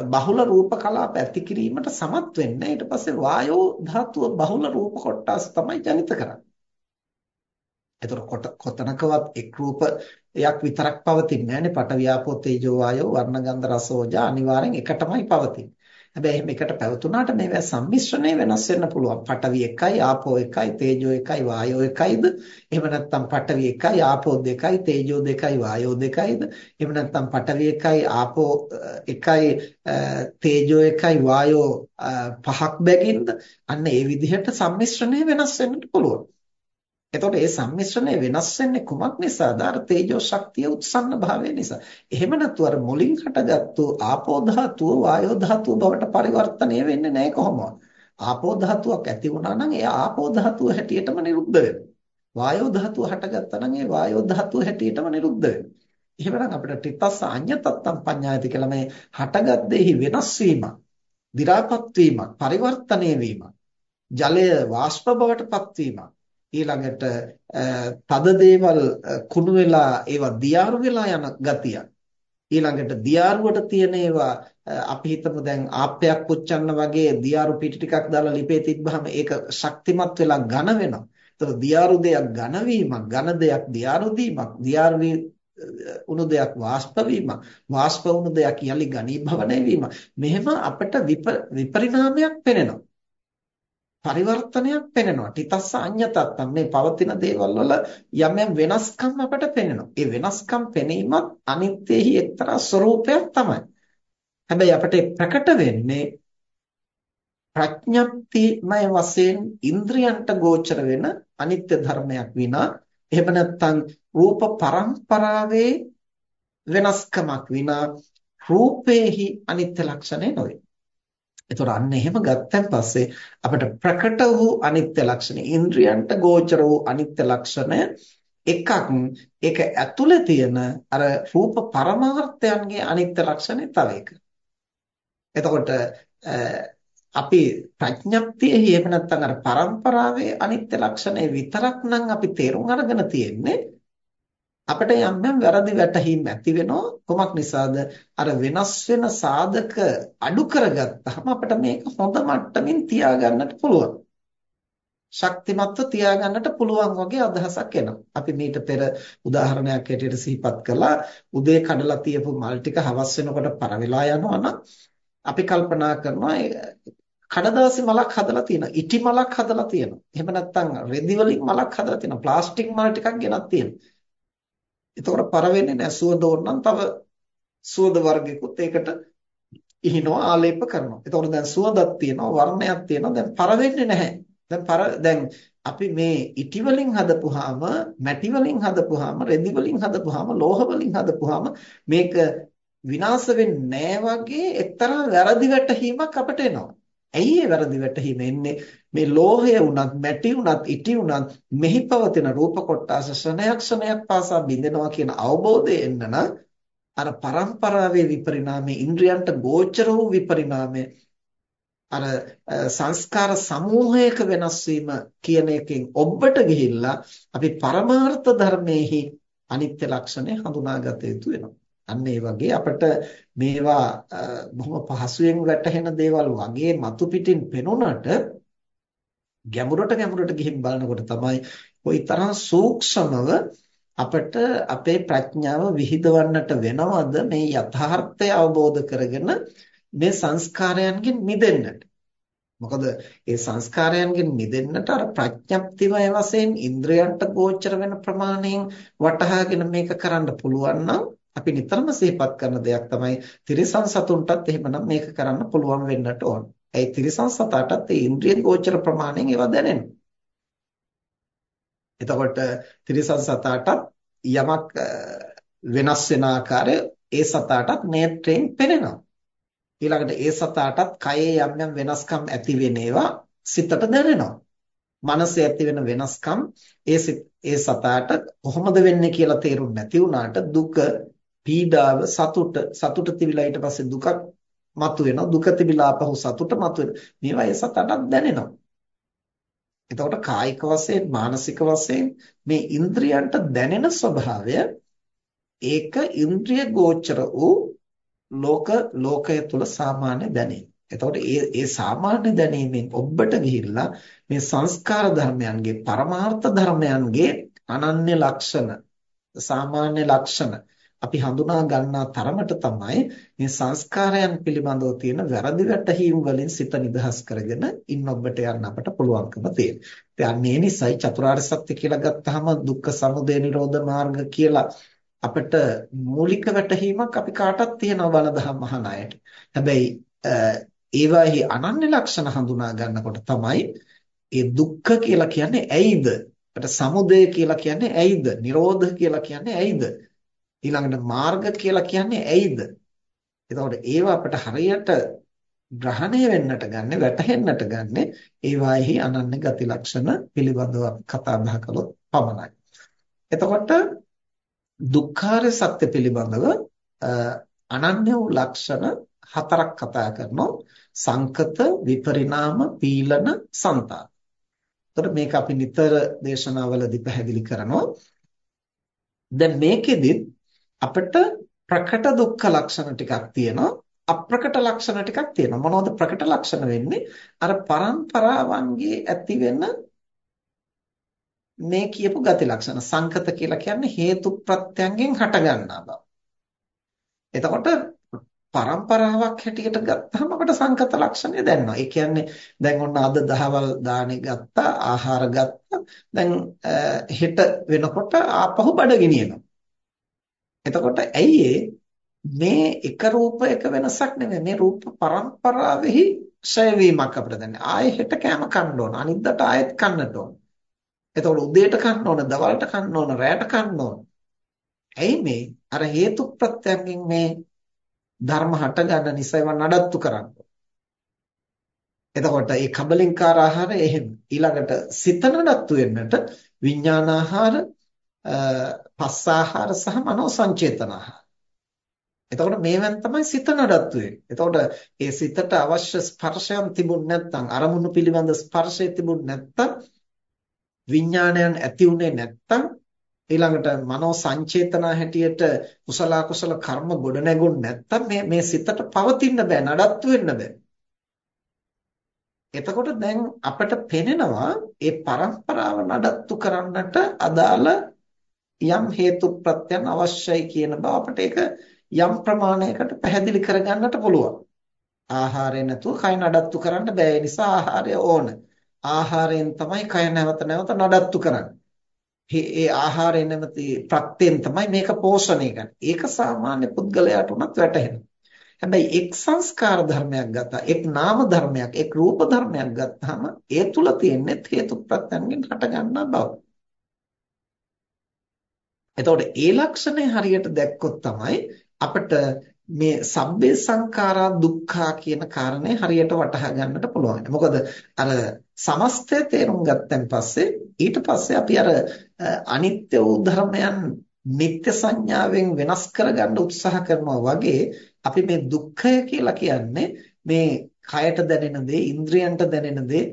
බහුල රූප කලාප ඇති කිරීමට සමත් වෙන්නේ ඊට පස්සේ වායෝ ධාතුව බහුල රූප කොටස් තමයි ජනිත කරන්නේ. එතකොට කොතනකවත් එක් රූපයක් විතරක් පවතින්නේ නැහැනේ පඨ වියාපෝ තේජෝ වායෝ වර්ණ ගන්ධ රස ඕජා අනිවාර්යෙන් එකටමයි පවතින්නේ. හැබැයි එහෙම එකට පැවතුනාට මේවා සම්මිශ්‍රණය වෙනස් වෙන්න පුළුවන්. පඨවි එකයි, ආපෝ එකයි, තේජෝ එකයි, වායෝ එකයිද? එහෙම නැත්නම් පඨවි එකයි, ආපෝ දෙකයි, තේජෝ දෙකයි, වායෝ දෙකයිද? එහෙම නැත්නම් පඨවි එකයි, ආපෝ එකයි, තේජෝ එකයි, වායෝ පහක් බැගින්ද? අන්න ඒ විදිහට සම්මිශ්‍රණය වෙනස් වෙන්නත් පුළුවන්. එතකොට මේ සම්මිශ්‍රණය වෙනස් වෙන්නේ කුමක් නිසාද? අර තේජෝ ශක්තිය උත්සන්න භාවය නිසා. එහෙම නැතු අර මුලින් හටගත්තු ආපෝ ධාතුව වායෝ ධාතුව බවට පරිවර්තනය වෙන්නේ නැහැ කොහොමද? ආපෝ ධාතුවක් ඇති වුණා නම් ඒ ආපෝ ධාතුව හැටියටම නිරුද්ධ වෙනවා. වයෝ ධාතුව හටගත්තා නම් ඒ වයෝ ධාතුව හැටියටම නිරුද්ධ වෙනවා. එහෙමනම් අපිට ටිතස්ස අඤ්ඤතත්තම් පඤ්ඤායති කියලා මේ හටගත් දෙහි වෙනස් වීමක්, දි รา පත් වීමක්, පරිවර්තනය වීමක්, ජලය වාෂ්ප බවට පත් වීමක් ඊළඟට තද දේවල් කුණු වෙලා ඒවා දියාරු වෙලා යන ගතියක් ඊළඟට දියාරුවට තියෙන ඒවා අපි හිතමු දැන් ආප්පයක් පුච්චන්න වගේ දියාරු පිටි ටිකක් දාලා ලිපේ තිබ්බහම ඒක ශක්තිමත් වෙලා ඝන වෙනවා. ඒතකොට දියාරු දෙයක් ඝන වීමක්, ඝන දෙයක් දියාරු දීමක්, දියාරු උණු දෙයක් වාෂ්ප වීමක්, වාෂ්ප උණු දෙයක් යලි ඝනීභවණය වීමක්. මෙහෙම අපිට විපරිණාමයක් පෙනෙනවා. පරිවර්තනයක් පෙනෙනවා. ටිතස්ස අඤ්ඤතත්තම් මේ පවතින දේවල් වල යම් යම් වෙනස්කම් අපට පෙනෙනවා. ඒ වෙනස්කම් පෙනීමත් අනිත්‍යෙහි එක්තරා ස්වરૂපයක් තමයි. හැබැයි අපට ප්‍රකට වෙන්නේ ප්‍රඥප්තිමය වශයෙන් ඉන්ද්‍රියන්ට ගෝචර වෙන අනිත්‍ය ධර්මයක් විනා එහෙම නැත්නම් රූප පරම්පරාවේ වෙනස්කමක් විනා රූපේහි අනිත්‍ය ලක්ෂණය නොවේ. එතකොට අන්න එහෙම ගත්තන් පස්සේ අපිට ප්‍රකට වූ අනිත්‍ය ලක්ෂණ ඉන්ද්‍රියන්ට ගෝචර වූ අනිත්‍ය ලක්ෂණය එකක් ඒක ඇතුලේ තියෙන අර රූප පරමාර්ථයන්ගේ අනිත්‍ය ලක්ෂණය තව එක. එතකොට අපි ප්‍රඥප්තියෙහි එහෙම නැත්නම් අර પરම්පරාවේ අනිත්‍ය ලක්ෂණය විතරක් නම් අපි තේරුම් අරගෙන තියෙන්නේ අපිට යම් යම් වැරදි වැටහීම් ඇති වෙනවා කොමක් නිසාද? අර වෙනස් වෙන සාධක අඩු කරගත්තාම අපිට මේක හොඳ මට්ටමින් තියාගන්නට පුළුවන්. ශක්තිමත්ව තියාගන්නට පුළුවන් වගේ අදහසක් එනවා. අපි මීට පෙර උදාහරණයක් ඇටියට සිහිපත් කළා. උදේ කඩලා තියපු මල් ටික හවස් වෙනකොට පර වෙලා යනවා නම් අපි කල්පනා කරනවා කඩදාසි මලක් හදලා තියෙනවා ඉටි මලක් හදලා තියෙනවා එහෙම නැත්නම් රෙදි වලින් මලක් හදලා තියෙනවා ප්ලාස්ටික් මල් ටිකක් ගෙනත් තියෙනවා එතකොට පර වෙන්නේ නැහැ සුවඳ ඕනනම් තව සුවඳ වර්ගයකුත් ඒකට ඉහිනවා ආලේප කරනවා. එතකොට දැන් සුවඳක් තියෙනවා වර්ණයක් තියෙනවා දැන් පර වෙන්නේ නැහැ. දැන් පර දැන් අපි මේ ඉටි වලින් හදපුවාම මැටි වලින් හදපුවාම රෙදි වලින් හදපුවාම ලෝහ වලින් හදපුවාම මේක විනාශ වෙන්නේ වගේ එක්තරා වැරදි වැටහීමක් අපට එනවා. ඇයි ඒ වැරදි වැටහීම එන්නේ? මේ ලෝහය වුණත්, මැටි වුණත්, ඉටි වුණත් මෙහි පවතින රූප කොටස ශනයක් ශනයක් පාසා බිඳෙනවා කියන අවබෝධය එන්න නම් අර પરම්පරාවේ විපරිණාමය ඉන්ද්‍රයන්ට ගෝචර වූ විපරිණාමය අර සංස්කාර සමූහයක වෙනස් වීම කියන එකෙන් ඔබට ගිහිල්ලා අපි පරමාර්ථ ධර්මයේහි අනිත්‍ය ලක්ෂණය හඳුනාගත යුතු වෙනවා. අන්න ඒ වගේ අපිට මේවා බොහොම පහසුවෙන් වැටහෙන දේවල් වගේ මතු පිටින් පෙනුනට ගැඹුරට ගැඹුරට ගිහින් බලනකොට තමයි කොයිතරම් සූක්ෂමව අපිට අපේ ප්‍රඥාව විහිදවන්නට වෙනවද මේ යථාර්ථය අවබෝධ කරගෙන මේ සංස්කාරයන්ගෙන් මිදෙන්නට. මොකද ඒ සංස්කාරයන්ගෙන් මිදෙන්නට අර ප්‍රඥප්තිමය වශයෙන් ඉන්ද්‍රයන්ට ගෝචර වෙන ප්‍රමාණයෙන් වටහාගෙන මේක කරන්න පුළුවන් නම් අපි නිතරම සිහිපත් කරන දෙයක් තමයි තිරිසන් සතුන්ටත් එහෙමනම් මේක කරන්න පුළුවන් වෙන්නට ඕන. ඒ තිරිසන් සතාටත් ඒ ඉන්ද්‍රිය ගෝචර ප්‍රමාණයෙන් ඒවා දැනෙනවා. එතකොට තිරිසන් සතාටත් යමක් වෙනස් වෙන ආකාරය ඒ සතාටත් නේත්‍රයෙන් පෙනෙනවා. ඊළඟට ඒ සතාටත් කයේ යම් යම් වෙනස්කම් ඇති වෙන ඒවා සිතට දැනෙනවා. මනසේ ඇති වෙන වෙනස්කම් ඒ ඒ සතාට කොහොමද වෙන්නේ කියලා තේරුම් නැති වුණාට දුක, පීඩාව, සතුට, සතුට තිබිලා ඊට පස්සේ දුකක් මතුවෙනවා. දුක තිබිලා ආපහු සතුට මතුවෙනවා. මේවා ඒ සතාටත් දැනෙනවා. එතකොට කායික වශයෙන් මානසික වශයෙන් මේ ඉන්ද්‍රියන්ට දැනෙන ස්වභාවය ඒක ඉන්ද්‍රිය ගෝචර වූ ලෝක ලෝකය තුල සාමාන්‍ය දැනීම. එතකොට ඒ ඒ සාමාන්‍ය දැනීමෙන් ඔබට ගිහිල්ලා මේ සංස්කාර ධර්මයන්ගේ පරමාර්ථ ධර්මයන්ගේ අනන්‍ය ලක්ෂණ සාමාන්‍ය ලක්ෂණ අපි හඳුනා ගන්නා තරමට තමයි මේ සංස්කාරයන් පිළිබඳව තියෙන වැරදි වැටහීම් වලින් සිත නිදහස් කරගෙන ඉන්න ඔබට යන්න අපට පුළුවන්කම තියෙනවා. ඉතින් මේ නිසයි චතුරාර්ය සත්‍ය කියලා ගත්තාම දුක්ඛ සමුදය නිරෝධ මාර්ග කියලා අපිට මූලික වැටහීමක් අපි කාටත් තියෙනවා බලදහම් අහන අයට. හැබැයි ඒවාෙහි අනන්‍ය ලක්ෂණ හඳුනා ගන්නකොට තමයි ඒ දුක්ඛ කියලා කියන්නේ ඇයිද? අපිට සමුදය කියලා කියන්නේ ඇයිද? නිරෝධ කියලා කියන්නේ ඇයිද? ඊළඟට මාර්ග කියලා කියන්නේ ඇයිද? එතකොට ඒවා අපිට හරියට ග්‍රහණය වෙන්නට ගන්න වැටහෙන්නට ගන්න ඒවාෙහි අනන්‍ය ගති ලක්ෂණ පිළිබඳව කතා බහ කළොත් පමණයි. එතකොට දුක්ඛාර සත්‍ය පිළිබඳව අනන්‍ය වූ ලක්ෂණ හතරක් කතා කරනවා සංකත විපරිණාම පීලන සංතාන. එතකොට මේක අපි නිතර දේශනාවලදී පැහැදිලි කරනවා. දැන් මේකෙදිත් අපිට ප්‍රකට දුක්ඛ ලක්ෂණ ටිකක් තියෙනවා අප්‍රකට ලක්ෂණ ටිකක් තියෙනවා මොනවද ප්‍රකට ලක්ෂණ වෙන්නේ අර પરම්පරාවන්ගේ ඇති වෙන මේ කියපු ගති ලක්ෂණ සංකත කියලා කියන්නේ හේතු ප්‍රත්‍යයෙන් හට ගන්නා බව එතකොට પરම්පරාවක් හැටියට ගත්තාම අපිට සංකත ලක්ෂණය දැනෙනවා. ඒ කියන්නේ දැන් ඔන්න අද දහවල් දානේ ගත්තා, ආහාර ගත්තා. දැන් හෙට වෙනකොට ආපහු බඩගිනිනවා. එතකොට ඇයි මේ එක රූපයක වෙනසක් නෙමෙයි මේ රූප පරම්පරාවෙහි ක්ෂය වීමක් අපිට දැනෙන්නේ. ආයෙ හෙට කෑම කන්න ඕන. අනිද්දාට ආයෙත් කන්නට ඕන. එතකොට උදේට කන්න ඕන, දවල්ට කන්න ඕන, රැයට කන්න ඕන. ඇයි මේ අර හේතු ප්‍රත්‍යයෙන් මේ ධර්ම හට ගන්න නිසා ඒවා නඩත්තු කරන්නේ. එතකොට මේ කබලින්කාර ආහාර එහෙම ඊළඟට සිත නඩත්තු වෙන්නට විඥානාහාර පස්සාහාර සහ මනෝ සංචේතන ආහාර. එතකොට මේවෙන් තමයි සිත නඩත්තු වෙන්නේ. එතකොට ඒ සිතට අවශ්‍ය ස්පර්ශයන් තිබුණ නැත්නම් අරමුණු පිළිබඳ ස්පර්ශය තිබුණ නැත්නම් විඥානයන් ඇති උනේ නැත්නම් ඊළඟට මනෝ සංචේතන හැටියට කුසල කුසල කර්ම ගොඩ නැගුණ නැත්නම් මේ මේ සිතට පවතින්න බෑ නඩත්තු වෙන්න බෑ. එතකොට දැන් අපිට පෙනෙනවා ඒ પરම්පරාව නඩත්තු කරන්නට අදාළ යම් හේතු ප්‍රත්‍යයන් අවශ්‍යයි කියන බව අපිට ඒක යම් ප්‍රමාණයකට පැහැදිලි කරගන්නට පුළුවන්. ආහාරය නැතුව කය නඩත්තු කරන්න බෑ. ඒ නිසා ආහාරය ඕන. ආහාරයෙන් තමයි කය නැවත නැවත නඩත්තු කරන්නේ. ඒ ආහාරය නැමැති ප්‍රත්‍යයෙන් තමයි මේක පෝෂණය කරන්නේ. ඒක සාමාන්‍ය පුද්ගලයාට උනත් වැටහෙනවා. හැබැයි එක් සංස්කාර ධර්මයක් ගත්තා, එක් නාම ධර්මයක්, එක් රූප ධර්මයක් ගත්තාම ඒ තුල තියෙන්නේ හේතු ප්‍රත්‍යයෙන් හට ගන්නා බව. එතකොට ඒ ලක්ෂණය හරියට දැක්කොත් තමයි අපිට මේ සබ්බේ සංඛාරා දුක්ඛා කියන කාරණේ හරියට වටහා ගන්නට පුළුවන්. මොකද අර සමස්තය තේරුම් ගත්තන් පස්සේ ඊට පස්සේ අපි අර අනිත්‍ය වූ ධර්මයන් නිත්‍ය සංඥාවෙන් වෙනස් කරගන්න උත්සාහ කරනවා වගේ අපි මේ දුක්ඛය කියලා කියන්නේ මේ කයට දැනෙන දේ, ඉන්ද්‍රියන්ට දැනෙන දේ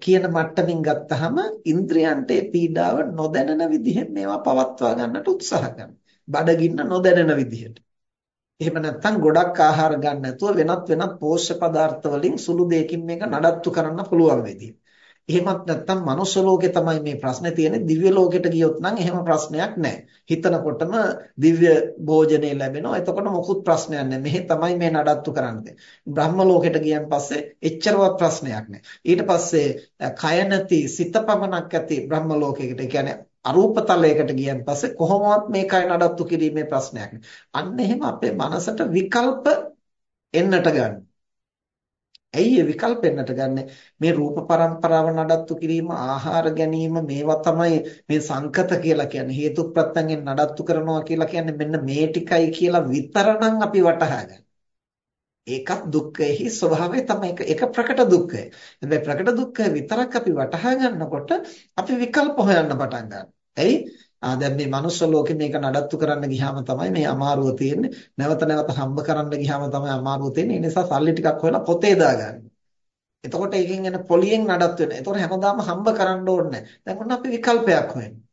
කියන මට්ටමින් ගත්තහම ඉන්ද්‍රියන්ට පීඩාව නොදැනෙන විදිහෙන් මේවා පවත්වා ගන්නට උත්සාහ කරනවා. බඩගින්න නොදැනෙන විදිහට. එහෙම නැත්නම් ගොඩක් ආහාර ගන්න නැතුව වෙනත් වෙනත් පෝෂ්‍ය පදාර්ථ වලින් සුළු දෙයකින් මේක නඩත්තු කරන්න පුළුවන් විදිහ. එහෙමත් නැත්නම් මනුෂ්‍ය ලෝකේ තමයි මේ ප්‍රශ්නේ තියෙන්නේ දිව්‍ය ලෝකෙට ගියොත් නම් එහෙම ප්‍රශ්නයක් නැහැ. හිතනකොටම දිව්‍ය භෝජනේ ලැබෙනවා. එතකොට මොකුත් ප්‍රශ්නයක් නැහැ. මෙහි තමයි මේ නඩත්තු කරන්නේ. බ්‍රහ්ම ලෝකෙට ගියන් පස්සේ එච්චරවත් ප්‍රශ්නයක් නැහැ. ඊට පස්සේ කය නැති සිත පමණක් ඇති බ්‍රහ්ම ලෝකයකට. ඒ කියන්නේ අරූප තලයකට ගියන් පස්සේ කොහොමවත් මේ කය නඩත්තු කිරීමේ ප්‍රශ්නයක් නැහැ. අන්න එහෙම අපේ මනසට විකල්ප එන්නට ගන්න. ඇයි ඒ විකල්පෙන්නට ගන්න මේ රූප પરම්පරාව නඩත්තු කිරීම ආහාර ගැනීම මේවා තමයි මේ සංකත කියලා කියන්නේ හේතු ප්‍රත්‍යයෙන් නඩත්තු කරනවා කියලා කියන්නේ මෙන්න මේ ටිකයි කියලා විතරනම් අපි වටහා ගන්න. ඒකත් දුක්ඛෙහි ස්වභාවය තමයි ඒක ප්‍රකට දුක්ඛය. හැබැයි ප්‍රකට දුක්ඛය විතරක් අපි වටහා ගන්නකොට අපි විකල්ප හොයන්න පටන් ගන්නවා. එයි ආ දැන් මේ manuss ලෝකෙ මේක නඩත්තු කරන්න ගියාම තමයි මේ අමාරුව තියෙන්නේ. නැවත නැවත හම්බ කරන්න ගියාම තමයි අමාරුව තියෙන්නේ. ඒ නිසා සල්ලි ටිකක් හොයලා පොතේ දාගන්න. එතකොට ඒකෙන් එන පොලියෙන් නඩත්තු වෙනවා. එතකොට හැමදාම හම්බ කරන්න ඕනේ නැහැ. දැන් ඔන්න අපි විකල්පයක් හොයනවා.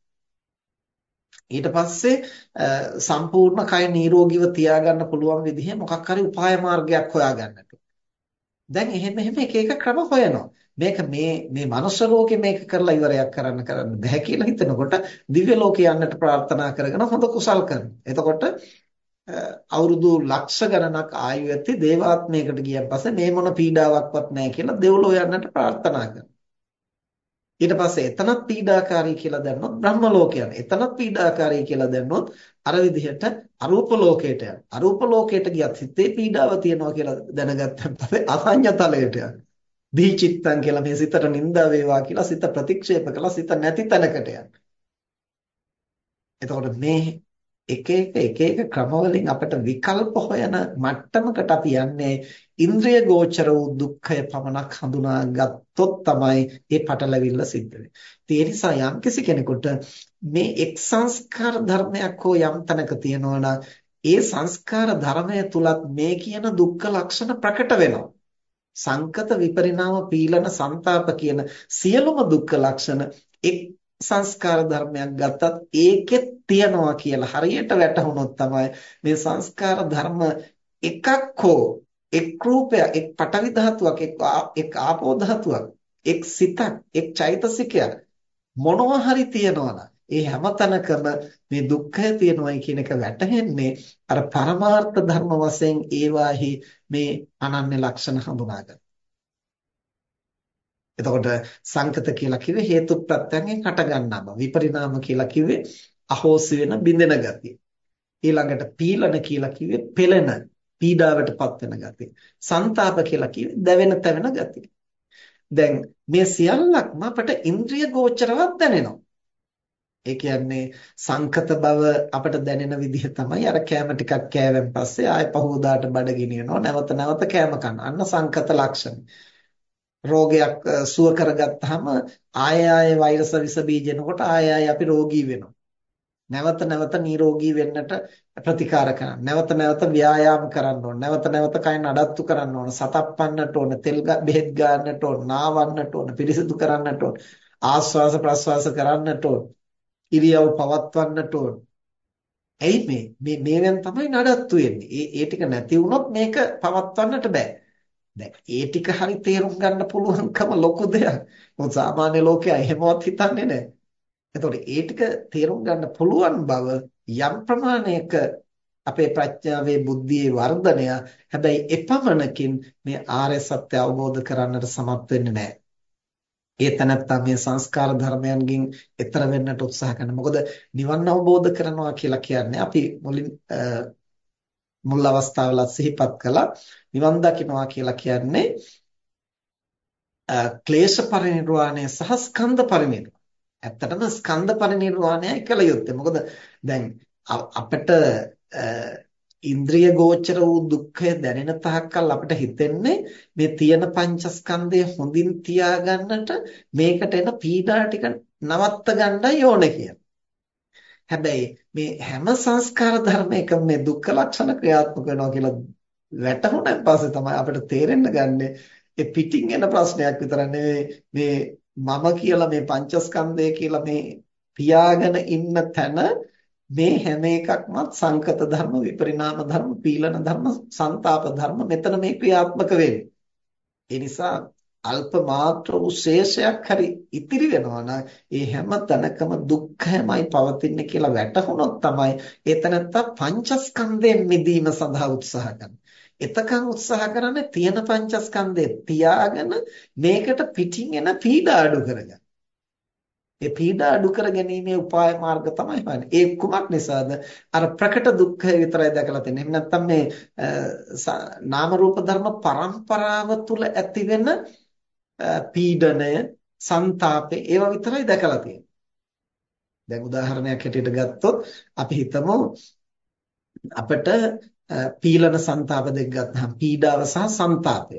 ඊට පස්සේ සම්පූර්ණ කය නිරෝගීව තියාගන්න පුළුවන් විදිහේ මොකක් හරි උපාය මාර්ගයක් හොයාගන්නට. දැන් එහෙම එහෙම එක එක ක්‍රම හොයනවා. මේක මේ මේ මනුෂ්‍ය ලෝකේ මේක කරලා ඉවරයක් කරන්න කරන්න බෑ කියලා හිතනකොට දිව්‍ය ලෝකේ යන්නට ප්‍රාර්ථනා කරගෙන හොඳ කුසල් කරනවා. එතකොට අවුරුදු ලක්ෂ ගණනක් ආයු ඇති දේවාත්මයකට ගියන් පස්සේ මේ මොන පීඩාවක්වත් නැහැ කියලා දෙව්ලෝ යන්නට ප්‍රාර්ථනා කරනවා. ඊට පස්සේ එතනත් පීඩාකාරී කියලා දැන්නොත් බ්‍රහ්ම ලෝකයට. එතනත් පීඩාකාරී කියලා දැන්නොත් අර විදිහට අරූප ලෝකයට යන. අරූප ලෝකයට ගියත් හිතේ පීඩාව තියෙනවා කියලා දැනගත්තන් පස්සේ අසඤ්ඤ තලයට යන. දීචිත්තං කියලා මේ සිතට නිඳා වේවා කියලා සිත ප්‍රතික්ෂේප කළා සිත නැති තැනකට යන. එතකොට මේ එක එක එක එක ක්‍රමවලින් අපිට විකල්ප හොයන මට්ටමකට අපි යන්නේ ඉන්ද්‍රිය ගෝචර වූ දුක්ඛය පමණක් හඳුනා ගත්තොත් තමයි මේ පටලැවිල්ල සිද්ධ වෙන්නේ. ඒ නිසා යම්කිසි කෙනෙකුට මේ එක් සංස්කාර ධර්මයක් හෝ යම් තැනක තියෙනවා ඒ සංස්කාර ධර්මය තුලත් මේ කියන දුක්ඛ ලක්ෂණ ප්‍රකට වෙනවා. සංකත විපරිණාම පීලන ਸੰతాප කියන සියලුම දුක්ඛ ලක්ෂණ එක් සංස්කාර ධර්මයක් ගත්තත් ඒකෙත් තියනවා කියලා හරියට වැටහුනොත් තමයි මේ සංස්කාර ධර්ම එකක් හෝ එක් රූපයක් එක් පටවි ධාතුවක් එක් ආපෝ ධාතුවක් එක් සිතක් එක් චෛතසිකයක් මොනවා හරි තියනවනම් ඒ හැමතැනකම මේ දුක්ඛය තියෙනවයි කියන එක වැටහෙන්නේ අර පරමාර්ථ ධර්ම වශයෙන් ඒවාහි මේ අනන්‍ය ලක්ෂණ හඳුනා ගන්න. එතකොට සංකත කියලා කිව්වේ හේතු ප්‍රත්‍යයෙන් හට ගන්නා බව. විපරිණාම කියලා කිව්වේ අහෝසි වෙන බිඳෙන ගතිය. ඊළඟට පීලන කියලා කිව්වේ පෙළෙන පීඩාවටපත් වෙන ගතිය. ਸੰతాප කියලා කිව්වේ දැවෙන තැවෙන ගතිය. දැන් මේ සියල්ලක්ම අපට ඉන්ද්‍රිය ගෝචරවත් දැනෙනවා. ඒ කියන්නේ සංකත බව අපට දැනෙන විදිහ තමයි අර කෑම ටිකක් කෑවෙන් පස්සේ ආය පහෝදාට බඩ ගෙනියනවා නැවත නැවත කෑම කන. අන්න සංකත ලක්ෂණ. රෝගයක් සුව කරගත්තාම ආය ආය වෛරස විස බීජනකොට ආය ආය අපි රෝගී වෙනවා. නැවත නැවත නිරෝගී වෙන්නට ප්‍රතිකාර කරන්න. නැවත නැවත ව්‍යායාම කරන්න ඕන. නැවත නැවත කය නඩත්තු කරන්න ඕන. සතප්පන්නට ඕන. තෙල් බෙහෙත් ගන්නට ඕන. නාවන්නට ඕන. පිරිසිදු කරන්නට ඕන. ආස්වාස ප්‍රස්වාස කරන්නට ඕන. ඉරියව් පවත්වන්නට ඕන. ඇයි මේ මේ මේවෙන් තමයි නඩත්තු වෙන්නේ. ඒ ඒ ටික නැති වුණොත් මේක පවත්වන්නට බෑ. දැන් ඒ ටික හරි තේරුම් ගන්න පුළුවන්කම ලොකු දෙයක්. මොකද සාමාන්‍ය ලෝකයා එහෙමවත් හිතන්නේ නැහැ. එතකොට ඒ ටික තේරුම් ගන්න පුළුවන් බව යම් ප්‍රමාණයක අපේ ප්‍රඥාවේ බුද්ධියේ වර්ධනය හැබැයි එපමණකින් මේ ආර්ය සත්‍ය අවබෝධ කරන්නට සමත් වෙන්නේ නැහැ. ඒ තනත්තා මේ සංස්කාර ධර්මයන්ගෙන් එතර වෙන්නට උත්සාහ කරනවා. මොකද නිවන් අවබෝධ කරනවා කියලා කියන්නේ අපි මුලින් මුල් අවස්ථාවල සිහිපත් කළා නිවන් දකින්නවා කියලා කියන්නේ ක්ලේශ පරිනිර්වාණය සහ ස්කන්ධ පරිනිර්වාණය. ඇත්තටම ස්කන්ධ පරිනිර්වාණයයි කළ යුත්තේ. මොකද දැන් අපිට ඉන්ද්‍රිය ගෝචර වූ දුක්ඛය දැනෙන තාක්කල් අපිට හිතෙන්නේ මේ තියෙන පංචස්කන්ධය හොඳින් තියාගන්නට මේකට එන පීඩා ටික නවත්ත ගන්නයි ඕනේ කියලා. හැබැයි මේ හැම සංස්කාර ධර්මයකම මේ දුක්ඛ ලක්ෂණ ක්‍රියාත්මක වෙනවා කියලා වැටහුණන් පස්සේ තමයි අපිට තේරෙන්න ගන්නේ. ඒ පිටින් එන ප්‍රශ්නයක් විතර මේ මම කියලා මේ පංචස්කන්ධය කියලා මේ පියාගෙන ඉන්න තැන මේ හැම එකක්මත් සංකත ධර්ම විපරිණාම ධර්ම පීලන ධර්ම ਸੰతాප ධර්ම මෙතන මේ ක්‍රියාත්මක වෙන්නේ. ඒ නිසා අල්ප මාත්‍ර වූ ශේෂයක් හරි ඉතිරි වෙනවා නම් ඒ හැම තැනකම දුක්ඛයමයි පවතින්නේ කියලා වැටහුනොත් තමයි ඒ තැනත්තා පංචස්කන්ධයෙන් මිදීම සඳහා උත්සාහ කරන්නේ. එතකන් උත්සාහ කරන්නේ තියෙන පංචස්කන්ධය තියාගෙන මේකට පිටින් එන පීඩා අඩු කරගන්න. ඒ පීඩා අඩු කර ගැනීමේ උපාය මාර්ග තමයි හොයන්නේ. ඒ කුමක් නිසාද? අර ප්‍රකට දුක්ඛය විතරයි දැකලා තියෙන්නේ. එහෙම නැත්නම් මේ නාම රූප ධර්ම පරම්පරාව තුල ඇතිවෙන පීඩණය, ਸੰతాපේ ඒවා විතරයි දැකලා තියෙන්නේ. දැන් උදාහරණයක් හැටියට ගත්තොත් අපි හිතමු අපිට පීලන ਸੰతాප දෙක ගත්තහම පීඩාව සහ ਸੰతాපය.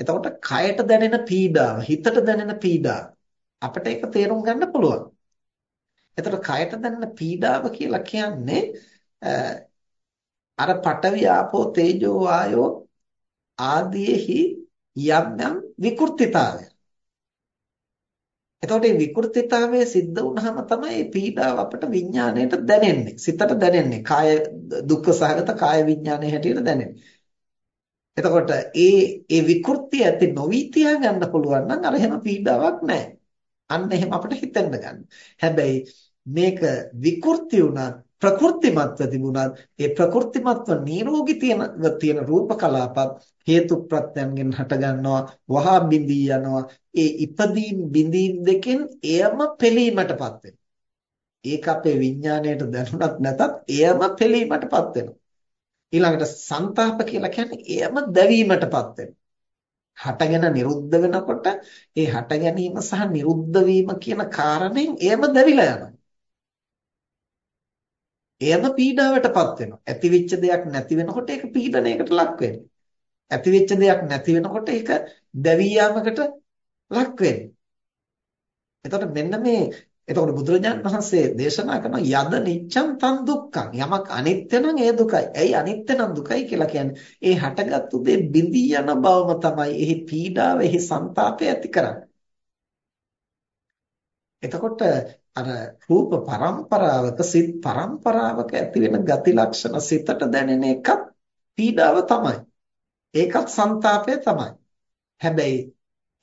එතකොට කයට දැනෙන පීඩාව, හිතට දැනෙන පීඩාව අපිට ඒක තේරුම් ගන්න පුළුවන්. එතකොට කයට දැනෙන පීඩාව කියලා කියන්නේ අර පඨවි ආපෝ තේජෝ ආයෝ ආදීෙහි යම් යම් විකෘතිතාවය. එතකොට මේ විකෘතිතාවය සිද්ධ වුනහම තමයි මේ පීඩාව අපට විඥාණයට දැනෙන්නේ. සිතට දැනෙන්නේ. කාය දුක්ඛ සහගත කාය විඥානයේ හැටියට දැනෙන්නේ. එතකොට ඒ ඒ විකෘතිය ඇති නොවි තියාගන්න පුළුවන් නම් අර එහෙම පීඩාවක් නැහැ. අන්න එහෙම අපිට හිතෙන්න ගන්න. හැබැයි මේක විකෘති වුණත් ප්‍රකෘතිමත්ව තිබුණත් ඒ ප්‍රකෘතිමත්ව නිරෝගී තියෙන තියෙන රූප කලාපත් හේතු ප්‍රත්‍යයන්ගෙන් හට ගන්නවා වහා බිඳී යනවා. ඒ ඉපදීම් බිඳීම් දෙකෙන් එයම පිළීමටපත් වෙනවා. ඒක අපේ විඥාණයට දැනුණත් නැතත් එයම පිළීමටපත් වෙනවා. ඊළඟට ਸੰతాප කියලා කියන්නේ එයම දැවීමටපත් වෙනවා. හටගෙන නිරුද්ධ වෙනකොට ඒ හට ගැනීම සහ නිරුද්ධ වීම කියන කාරණෙන් එයම දැවිලා යනවා. එයම පීඩාවටපත් වෙනවා. ඇතිවෙච්ච දෙයක් නැති වෙනකොට ඒක පීඩණයකට ලක් වෙනවා. ඇතිවෙච්ච දෙයක් නැති වෙනකොට ඒක දැවී යාමකට ලක් වෙනවා. එතකොට මෙන්න මේ එතකොට බුදුරජාණන් වහන්සේ දේශනා කරන යද නිච්ඡං තන් දුක්ඛං යමක් අනිත්‍ය නම් ඒ දුකයි. ඇයි අනිත්‍ය නම් දුකයි කියලා කියන්නේ? ඒ හටගත්තු දේ බිඳී යන බවම තමයි එහි පීඩාව, එහි ਸੰతాපය ඇති කරන්නේ. එතකොට අර රූප පරම්පරාවක සිත් පරම්පරාවක ඇති වෙන ගති ලක්ෂණ සිතට දැනෙන එකත් පීඩාව තමයි. ඒකත් ਸੰతాපය තමයි. හැබැයි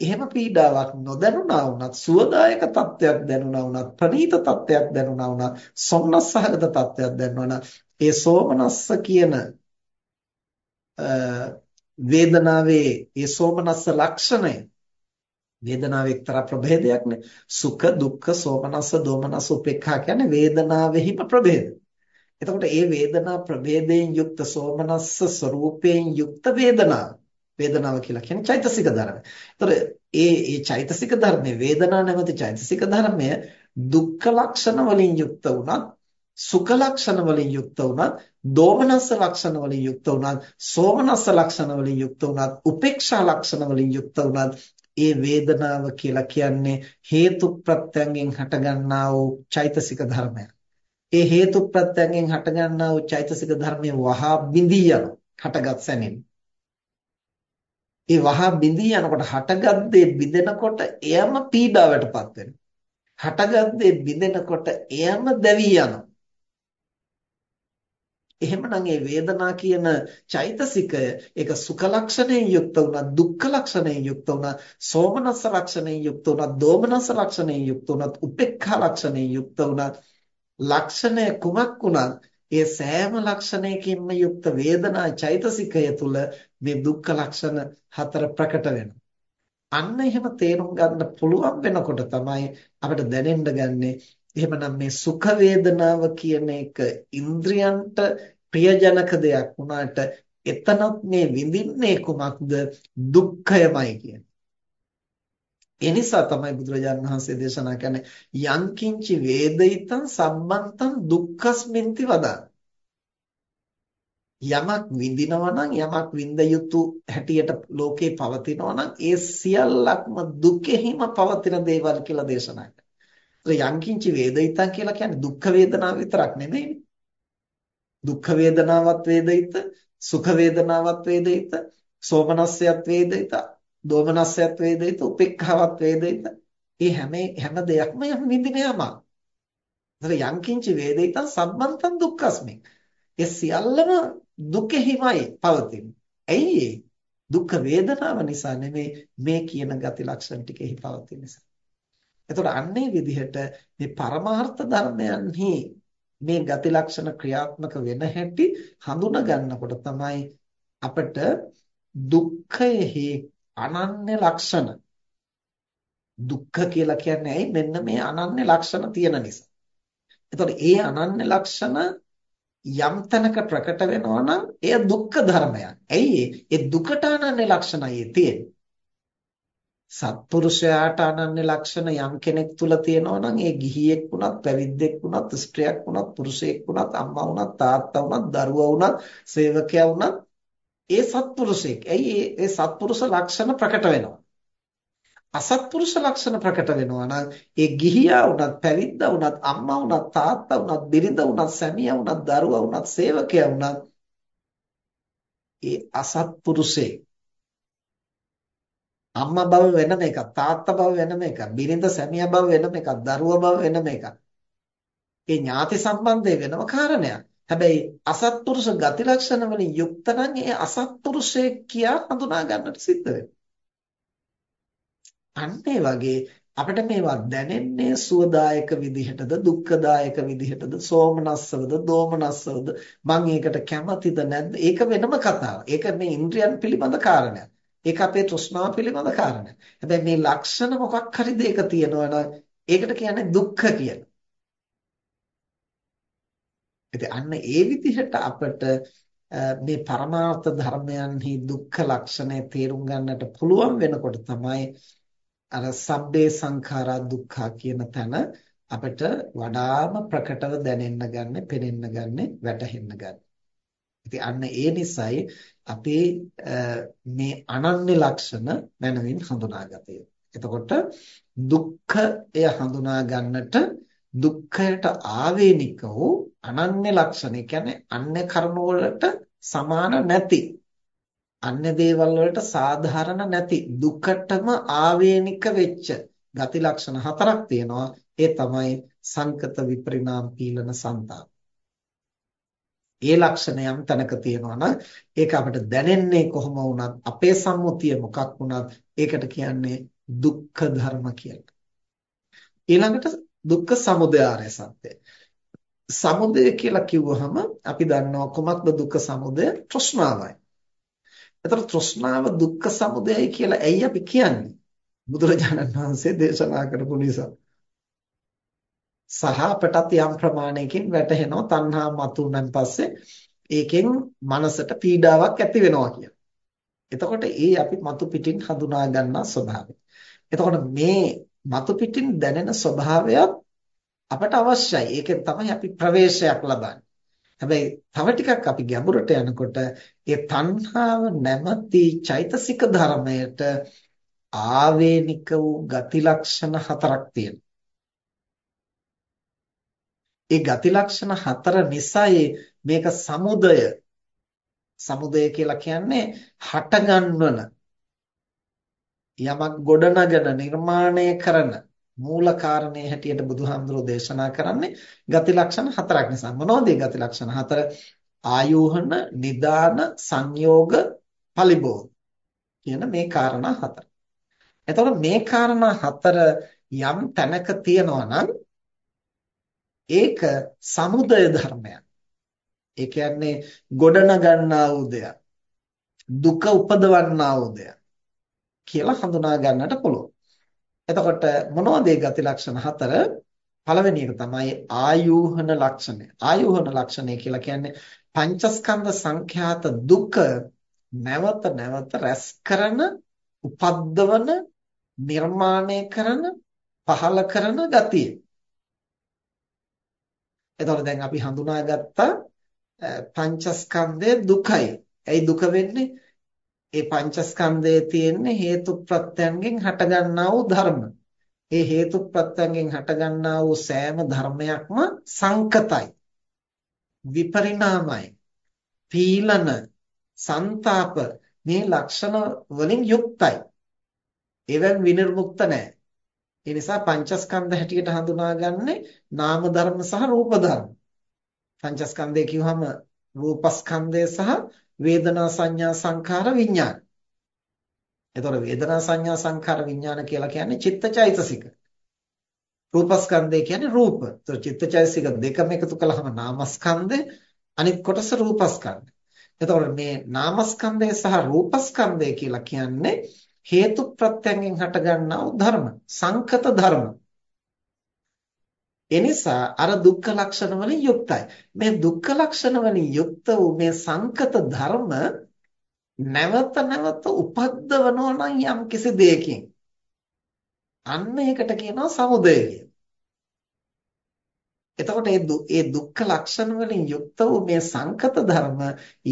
එහෙම පීඩාවක් නොදැනුණා වුණත් සුවදායක තත්ත්වයක් දැනුණා වුණත් ප්‍රණීත තත්ත්වයක් දැනුණා වුණත් සොම්නස්සහගත තත්ත්වයක් දැනුණා ඒ සෝමනස්ස කියන වේදනාවේ ඒ සෝමනස්ස ලක්ෂණය වේදනාවේ එක්තරා ප්‍රභේදයක්නේ සුඛ දුක්ඛ සෝමනස්ස දෝමනස්ස උපේක්ඛා කියන්නේ වේදනාවෙහිම ප්‍රභේද. එතකොට ඒ වේදනා ප්‍රභේදයෙන් යුක්ත සෝමනස්ස ස්වરૂපයෙන් යුක්ත වේදනාව වේදනාව කියලා කියන්නේ චෛතසික ධර්ම. ඒතර ඒ ඒ චෛතසික ධර්මයේ වේදනා නැමැති චෛතසික ධර්මය දුක්ඛ ලක්ෂණ වලින් යුක්ත වුණත් සුඛ ලක්ෂණ වලින් යුක්ත වුණත් දෝමනස්ස ලක්ෂණ වලින් යුක්ත වුණත් සෝමනස්ස ලක්ෂණ වලින් යුක්ත වුණත් උපේක්ෂා ලක්ෂණ වලින් යුක්ත වුණත් ඒ වේදනාව කියලා කියන්නේ හේතු ප්‍රත්‍යයෙන් හටගන්නා වූ චෛතසික ධර්මයක්. ඒ හේතු ප්‍රත්‍යයෙන් හටගන්නා වූ චෛතසික ධර්මයේ වහා බිඳී යන හටගත් සැනින් ඒ වහා බිඳී යනකොට හටගත් දේ බිඳෙනකොට එයම පීඩාවටපත් වෙනවා. හටගත් දේ බිඳෙනකොට එයම දැවි යනවා. එහෙමනම් මේ වේදනා කියන චෛතසිකය ඒක සුඛ ලක්ෂණයෙන් යුක්ත වුණා දුක්ඛ ලක්ෂණයෙන් යුක්ත වුණා සෝමනස්ස ලක්ෂණයෙන් යුක්ත වුණා දෝමනස්ස ලක්ෂණයෙන් යුක්ත වුණා උපේක්ඛා ලක්ෂණයෙන් යුක්ත වුණා ලක්ෂණය කුමක් වුණත් ඒ සෑම ලක්ෂණයකින්ම යුක්ත වේදනා චෛතසිකය තුල මේ දුක්ඛ ලක්ෂණ හතර ප්‍රකට වෙනවා. අන්න එහෙම තේරුම් ගන්න පුළුවන් වෙනකොට තමයි අපිට දැනෙන්න ගන්නේ එහෙමනම් මේ සුඛ වේදනාව කියන එක ඉන්ද්‍රියන්ට ප්‍රියජනක දෙයක් වුණාට එතනත් මේ විඳින්නේ කුමක්ද දුක්ඛයමයි කියන්නේ. ඒ නිසා තමයි බුදුරජාණන් වහන්සේ දේශනා කරන්නේ යංකින්චි වේදිතං සම්බන්තං දුක්ඛස්මින්ති වදා. යමක් විඳිනවා නම් යමක් විඳ යුතු හැටියට ලෝකේ පවතිනවා නම් ඒ සියල්ලක්ම දුකෙහිම පවතින දේවල් කියලා දේශනා කරනවා. යංකින්චි වේදිතං කියලා කියන්නේ දුක්ඛ වේදනාව විතරක් නෙමෙයිනේ. දුක්ඛ වේදනාවත් වේදිත, සුඛ වේදනාවත් වේදිත, සෝමනස්සයත් වේදිත, දෝමනස්සයත් වේදිත, උපේක්ඛාවත් වේදිත. මේ හැම හැම දෙයක්ම යම් විඳින යමක්. ඒතර යංකින්චි වේදිතං සම්බන්තං දුක්ඛස්මි. ඒ සියල්ලම දුකෙහිමයි පවතින්නේ. ඇයි දුක් වේදනාව නිසා නෙමෙයි මේ කියන ගති ලක්ෂණ ටිකෙහි පවතින නිසා. එතකොට අන්නේ විදිහට මේ පරමාර්ථ ධර්මයන්හි මේ ගති ලක්ෂණ ක්‍රියාත්මක වෙන හැටි හඳුනා ගන්නකොට තමයි අපිට දුක්ඛයෙහි අනන්‍ය ලක්ෂණ දුක්ඛ කියලා කියන්නේ ඇයි මෙන්න මේ අනන්‍ය ලක්ෂණ තියෙන නිසා. එතකොට ඒ අනන්‍ය ලක්ෂණ යම් තැනක ප්‍රකට වෙනවා නම් එය දුක්ඛ ධර්මයක්. ඇයි ඒ දුකට අනන්‍ය ලක්ෂණයි තියෙන්නේ. සත්පුරුෂයාට අනන්‍ය ලක්ෂණ යම් කෙනෙක් තුල තියෙනවා නම් ඒ ගිහියෙක් වුණත් පැවිද්දෙක් වුණත් ස්ත්‍රියක් වුණත් පුරුෂයෙක් වුණත් අම්මා වුණත් තාත්තා වුණත් දරුවා වුණත් සේවකයා වුණත් ඒ සත්පුරුෂයෙක්. ඇයි ඒ සත්පුරුෂ ලක්ෂණ ප්‍රකට වෙනවා. අසත්පුරුෂ ලක්ෂණ ප්‍රකට වෙනවා නම් ඒ ගිහියා වුණත් පැවිද්දා වුණත් අම්මා වුණත් තාත්තා වුණත් බිරිඳ වුණත් සැමියා වුණත් දරුවා වුණත් සේවකයා වුණත් ඒ අසත්පුරුෂේ අම්මා බව වෙනම එකක් තාත්තා බව වෙනම එකක් බිරිඳ සැමියා බව වෙනම එකක් දරුවා බව වෙනම එකක් ඒ ඥාති සම්බන්ධය වෙනම කාරණයක්. හැබැයි අසත්පුරුෂ ගති ලක්ෂණ වලින් යුක්ත නම් ඒ අසත්පුරුෂය කියා හඳුනා ගන්නට සිද්ධ වෙනවා. අන්න ඒ වගේ අපිට මේවා දැනෙන්නේ සුවදායක විදිහටද දුක්ඛදායක විදිහටද සෝමනස්සවද දෝමනස්සවද? මම ඒකට කැමතිද නැද්ද? ඒක වෙනම කතාවක්. ඒක මේ ඉන්ද්‍රියන් පිළිබඳ කාරණයක්. ඒක අපේ තෘෂ්ණාව පිළිබඳ කාරණයක්. හැබැයි මේ ලක්ෂණ මොකක් හරි දෙයක තියෙනවා නම් ඒකට කියන්නේ දුක්ඛ කියලා. ඉතින් අන්න ඒ විදිහට අපිට මේ පරමාර්ථ ධර්මයන්හි දුක්ඛ ලක්ෂණය තේරුම් ගන්නට පුළුවන් වෙනකොට තමයි අර සබ්බේ සංඛාරා දුක්ඛා කියන තැන අපිට වඩාම ප්‍රකටව දැනෙන්න ගන්න, පෙනෙන්න ගන්න, වැටහෙන්න ගන්න. ඉතින් අන්න ඒ නිසයි අපේ මේ අනන්‍ය ලක්ෂණ මනමින් හඳුනාගත එතකොට දුක්ඛය හඳුනා ගන්නට දුක්ඛයට ආවේනික වූ අනන්‍ය ලක්ෂණ, කියන්නේ අන්‍ය කර්ම වලට සමාන නැති අන්‍ය දේවල් වලට සාධාරණ නැති දුකටම ආවේනික වෙච්ච ගති ලක්ෂණ හතරක් තියෙනවා ඒ තමයි සංකත විපරිණාම පීලන සංතාප. ඒ ලක්ෂණයම් තැනක තියෙනවා නම් ඒක අපිට දැනෙන්නේ කොහොම වුණත් අපේ සම්මුතිය මොකක් වුණත් ඒකට කියන්නේ දුක්ඛ ධර්ම කියලා. ඊළඟට දුක්ඛ සමුදය ආර්ය සත්‍ය. සමුදය කියලා කිව්වහම අපි දන්නවා කොමක්ද දුක්ඛ සමුදය? තෘෂ්ණාවයි. එතකොට තෘෂ්ණාව දුක්ඛ සමුදයයි කියලා ඇයි අපි කියන්නේ? බුදුරජාණන් වහන්සේ දේශනා කරපු නිසා. සහ අපටත් යම් ප්‍රමාණයකින් වැටහෙනවා තණ්හා මතුනන් පස්සේ ඒකෙන් මනසට පීඩාවක් ඇති වෙනවා කියලා. එතකොට ඒ අපි මතු පිටින් හඳුනා ගන්නා ස්වභාවය. එතකොට මේ මතු පිටින් දැනෙන ස්වභාවයත් අපට අවශ්‍යයි. ඒකෙන් තමයි අපි ප්‍රවේශයක් ලබන්නේ. හැබැයි තව ටිකක් අපි ගැඹුරට යනකොට ඒ තණ්හාව නැමැති චෛතසික ධර්මයට ආවේනික වූ ගති ලක්ෂණ හතරක් තියෙනවා. ඒ ගති ලක්ෂණ හතර නිසායි මේක සමුදය සමුදය කියලා කියන්නේ හටගන්වන යමක් ගොඩනගන නිර්මාණය කරන මූල කාරණේ හැටියට බුදුහාමුදුරෝ දේශනා කරන්නේ ගති ලක්ෂණ හතරක් නිසා. මොනවද මේ ගති ලක්ෂණ හතර? ආයෝහන, නිදාන, සංයෝග, පලිබෝධ කියන මේ කාරණා හතර. එතකොට මේ කාරණා හතර යම් තැනක තියෙනවා නම් ඒක සමුදය ධර්මයක්. ඒ කියන්නේ ගොඩනගන්නා වූ දෙයක්. දුක උපදවන්නා වූ දෙයක් කියලා හඳුනා ගන්නට පුළුවන්. එතකොට මොනවද ඒ ගති ලක්ෂණ හතර? පළවෙනි එක තමයි ආයෝහන ලක්ෂණය. ආයෝහන ලක්ෂණය කියලා කියන්නේ පංචස්කන්ධ සංඛ්‍යාත දුක නැවත නැවත රැස් කරන, උපද්දවන, නිර්මාණය කරන, පහල කරන ගතිය. එතකොට දැන් අපි හඳුනාගත්තා පංචස්කන්ධය දුකයි. ඇයි දුක වෙන්නේ? ඒ පංචස්කන්ධයේ තියෙන හේතු ප්‍රත්‍යයන්ගෙන් හටගන්නා වූ ධර්ම. ඒ හේතු ප්‍රත්‍යයෙන් හටගන්නා වූ සෑම ධර්මයක්ම සංකතයි. විපරිණාමයි. පීලන, ਸੰతాප මේ ලක්ෂණ වලින් යුක්තයි. ඒවෙන් විනිර්මුක්ත නැහැ. ඒ නිසා පංචස්කන්ධ හැටියට හඳුනාගන්නේ නාම ධර්ම සහ රූප ධර්ම. පංචස්කන්ධය කියවහම රූපස්කන්ධය සහ වේදනා සංඥා සංඛාර විඥාන. එතකොට වේදනා සංඥා සංඛාර විඥාන කියලා කියන්නේ චිත්තචෛතසික. රූපස්කන්ධය කියන්නේ රූප. එතකොට චිත්තචෛතසික දෙකම එකතු කළාම නාමස්කන්ධය අනිත් කොටස රූපස්කන්ධය. එතකොට මේ නාමස්කන්ධය සහ රූපස්කන්ධය කියලා කියන්නේ හේතු ප්‍රත්‍යයෙන් හටගන්නා වූ ධර්ම, සංකත ධර්ම. එනිසා අර දුක්ඛ ලක්ෂණ වලින් යුක්තයි. මේ දුක්ඛ ලක්ෂණ වලින් යුක්ත වූ මේ සංකත ධර්ම නැවත නැවත උපද්දවනවා නම් යම් කිසි දෙයකින් අන්න ඒකට කියනවා සමුදය කියලා. එතකොට මේ මේ දුක්ඛ ලක්ෂණ වලින් යුක්ත වූ මේ සංකත ධර්ම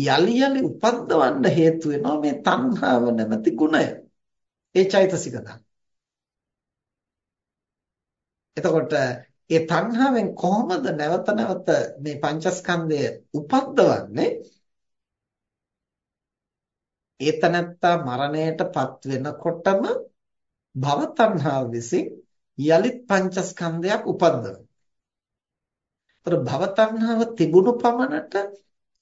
යලි යලි උපද්දවන්න හේතු වෙනවා මේ තණ්හාව නැමැති ගුණය. ඒ චෛතසික ධර්ම. එතකොට ඒ තණ්හාවෙන් කොහොමද නැවත නැවත මේ පංචස්කන්ධය උපද්දවන්නේ? ඒතනත්තා මරණයටපත් වෙනකොටම භව තණ්හාව විසින් යලිත් පංචස්කන්ධයක් උපද්දවන. ඒතර භව තණ්හාව තිබුණු පමණට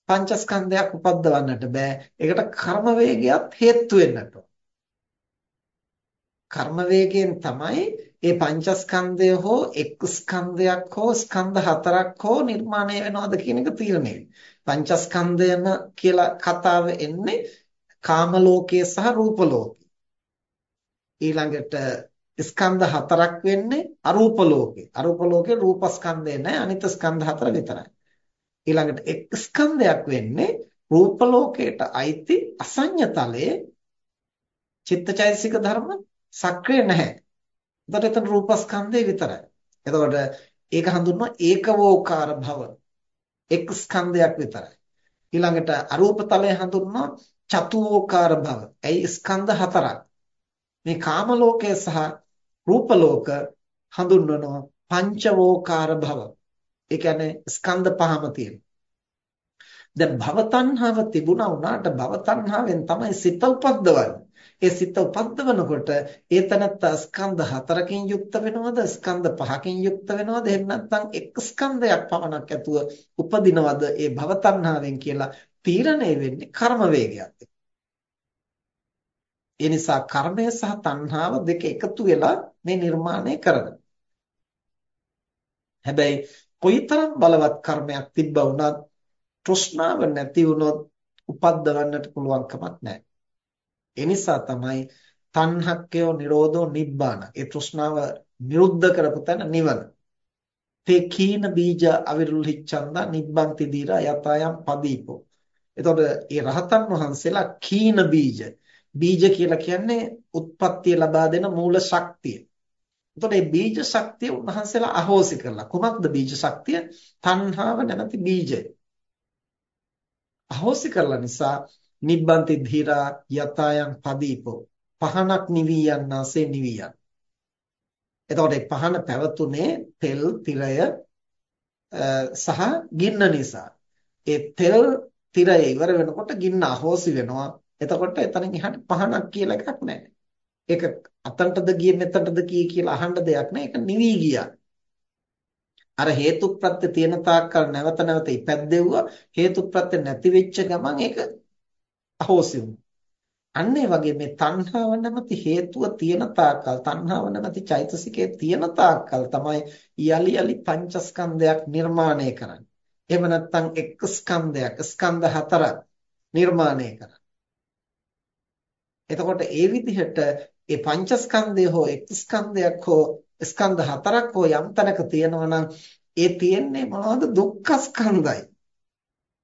පංචස්කන්ධයක් උපද්දවන්නට බෑ. ඒකට කර්ම වේගයත් හේතු වෙන්නට කර්ම වේගයෙන් තමයි මේ පංචස්කන්ධය හෝ එක් ස්කන්ධයක් හෝ ස්කන්ධ හතරක් හෝ නිර්මාණය වෙනවද කියන එක තීරණය වෙන්නේ. පංචස්කන්ධයම කියලා කතාව එන්නේ කාම ලෝකයේ සහ රූප ලෝකයේ. ඊළඟට ස්කන්ධ හතරක් වෙන්නේ අරූප ලෝකේ. අරූප ලෝකේ රූපස්කන්ධය නැහැ අනිත් ස්කන්ධ හතර විතරයි. ඊළඟට එක් ස්කන්ධයක් වෙන්නේ රූප ලෝකයට අයිති අසඤ්ඤතලයේ චිත්තචෛතසික ධර්ම සක්‍රිය නැහැ. එතකොට එතන රූපස්කන්ධය විතරයි. එතකොට ඒක හඳුන්වනවා ඒකවෝකාර භව. එක් ස්කන්ධයක් විතරයි. ඊළඟට අරූප තලය හඳුන්වනවා චතුෝකාර භව. ඇයි ස්කන්ධ හතරක්. මේ කාම ලෝකය සහ රූප ලෝක හඳුන්වනවා පංචවෝකාර භව. ඒ කියන්නේ ස්කන්ධ පහම තියෙනවා. දැන් භව තණ්හාව තිබුණා වුණාට භව තණ්හාවෙන් තමයි සිත උපද්දවන්නේ. ඒ සිත උපද්දවනකොට ඒ තනත්ත ස්කන්ධ හතරකින් යුක්ත වෙනවද ස්කන්ධ පහකින් යුක්ත වෙනවද එහෙම නැත්නම් එක් ස්කන්ධයක් පමණක් ඇතුව උපදිනවද ඒ භව තණ්හාවෙන් කියලා තීරණය වෙන්නේ කර්ම වේගයත් ඒ නිසා කර්මය සහ තණ්හාව දෙක එකතු වෙලා මේ නිර්මාණය කරනවා. හැබැයි කොයිතරම් බලවත් කර්මයක් තිබ්බා වුණත් තෘෂ්ණාව නැති වුණොත් උපද්දවන්නට පුළුවන් කමක් නැහැ. ඒ නිසා තමයි තණ්හක්කයෝ නිරෝධෝ නිබ්බාන. ඒ තෘෂ්ණාව නිරුද්ධ කරපු තැන නිවන. තේ කීන බීජ අවිරුල්හිච්ඡන්ද නිබ්බන්ති දීරා යතයන් පදීපෝ. එතකොට මේ රහතන් වහන්සේලා කීන බීජ බීජ කියලා කියන්නේ උත්පත්තිය ලබා දෙන මූල ශක්තිය. එතකොට මේ බීජ ශක්තිය උන්වහන්සේලා අහෝසි කරලා කුමක්ද බීජ ශක්තිය? තණ්හාව නැමැති බීජය. අහෝසි කරලා නිසා නිබ්බන්ති ධීරා යතයන් පදීපෝ පහනක් නිවි යන්නාසේ නිවි යන. එතකොට ඒ පහන පැවතුනේ තෙල් තිරය සහ ගින්න නිසා. ඒ තෙල් තිරය ඉවර වෙනකොට ගින්න අහෝසි වෙනවා. එතකොට එතනින් එහාට පහනක් කියලා එකක් නැහැ. ඒක අතනටද ගියේ මෙතනටද ගියේ කියලා අහන්න දෙයක් නැහැ. ඒක නිවි ගියා. අර හේතුප්‍රත්‍ය තියෙන තාක්කල් නැවත නැවත ඉපැද්දෙව්වා. හේතුප්‍රත්‍ය නැති වෙච්ච ගමන් ඒක අහෝසි අන්න ඒ වගේ මේ තණ්හාව නැමැති හේතුව තියෙන තාක්කල් තණ්හාව නැමැති චෛතසිකයේ තියෙන තාක්කල් තමයි යලි යලි පංචස්කන්ධයක් නිර්මාණය කරන්නේ. එහෙම නැත්නම් එක් ස්කන්ධයක් ස්කන්ධ හතරක් නිර්මාණය කරන්නේ. එතකොට ඒ විදිහට ඒ පංචස්කන්ධය හෝ එක් ස්කන්ධයක් හෝ ස්කන්ධ හතරක් හෝ යම් තැනක තියෙනවා නම් ඒ තියෙන්නේ මොනවද දුක්ඛ ස්කන්ධයි.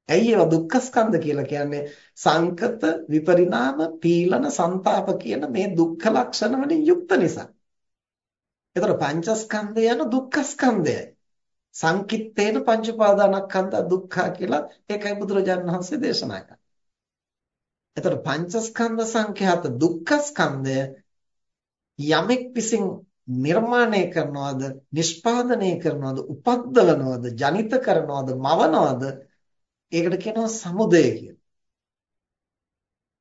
ඇයි ඒවා දුක්ඛ ස්කන්ධ කියලා කියන්නේ සංකත විපරිණාම පීලන ਸੰతాප කියන මේ දුක්ඛ ලක්ෂණ වලින් යුක්ත නිසා. එතකොට පංචස්කන්ධය යන දුක්ඛ ස්කන්ධයයි. සංකිට්ඨේන පංච උපාදානස්කන්ධ දුක්ඛ කියලා ඒකයි බුදුරජාණන් වහන්සේ දේශනා කළා. එතකොට පංචස්කන්ධ සංඛ්‍යාත දුක්ඛ ස්කන්ධය යමෙක් විසින් නිර්මාණය කරනවද නිෂ්පාදනය කරනවද උපද්දවනවද ජනිත කරනවද මවනවද ඒකට කියනවා සමුදය කියලා.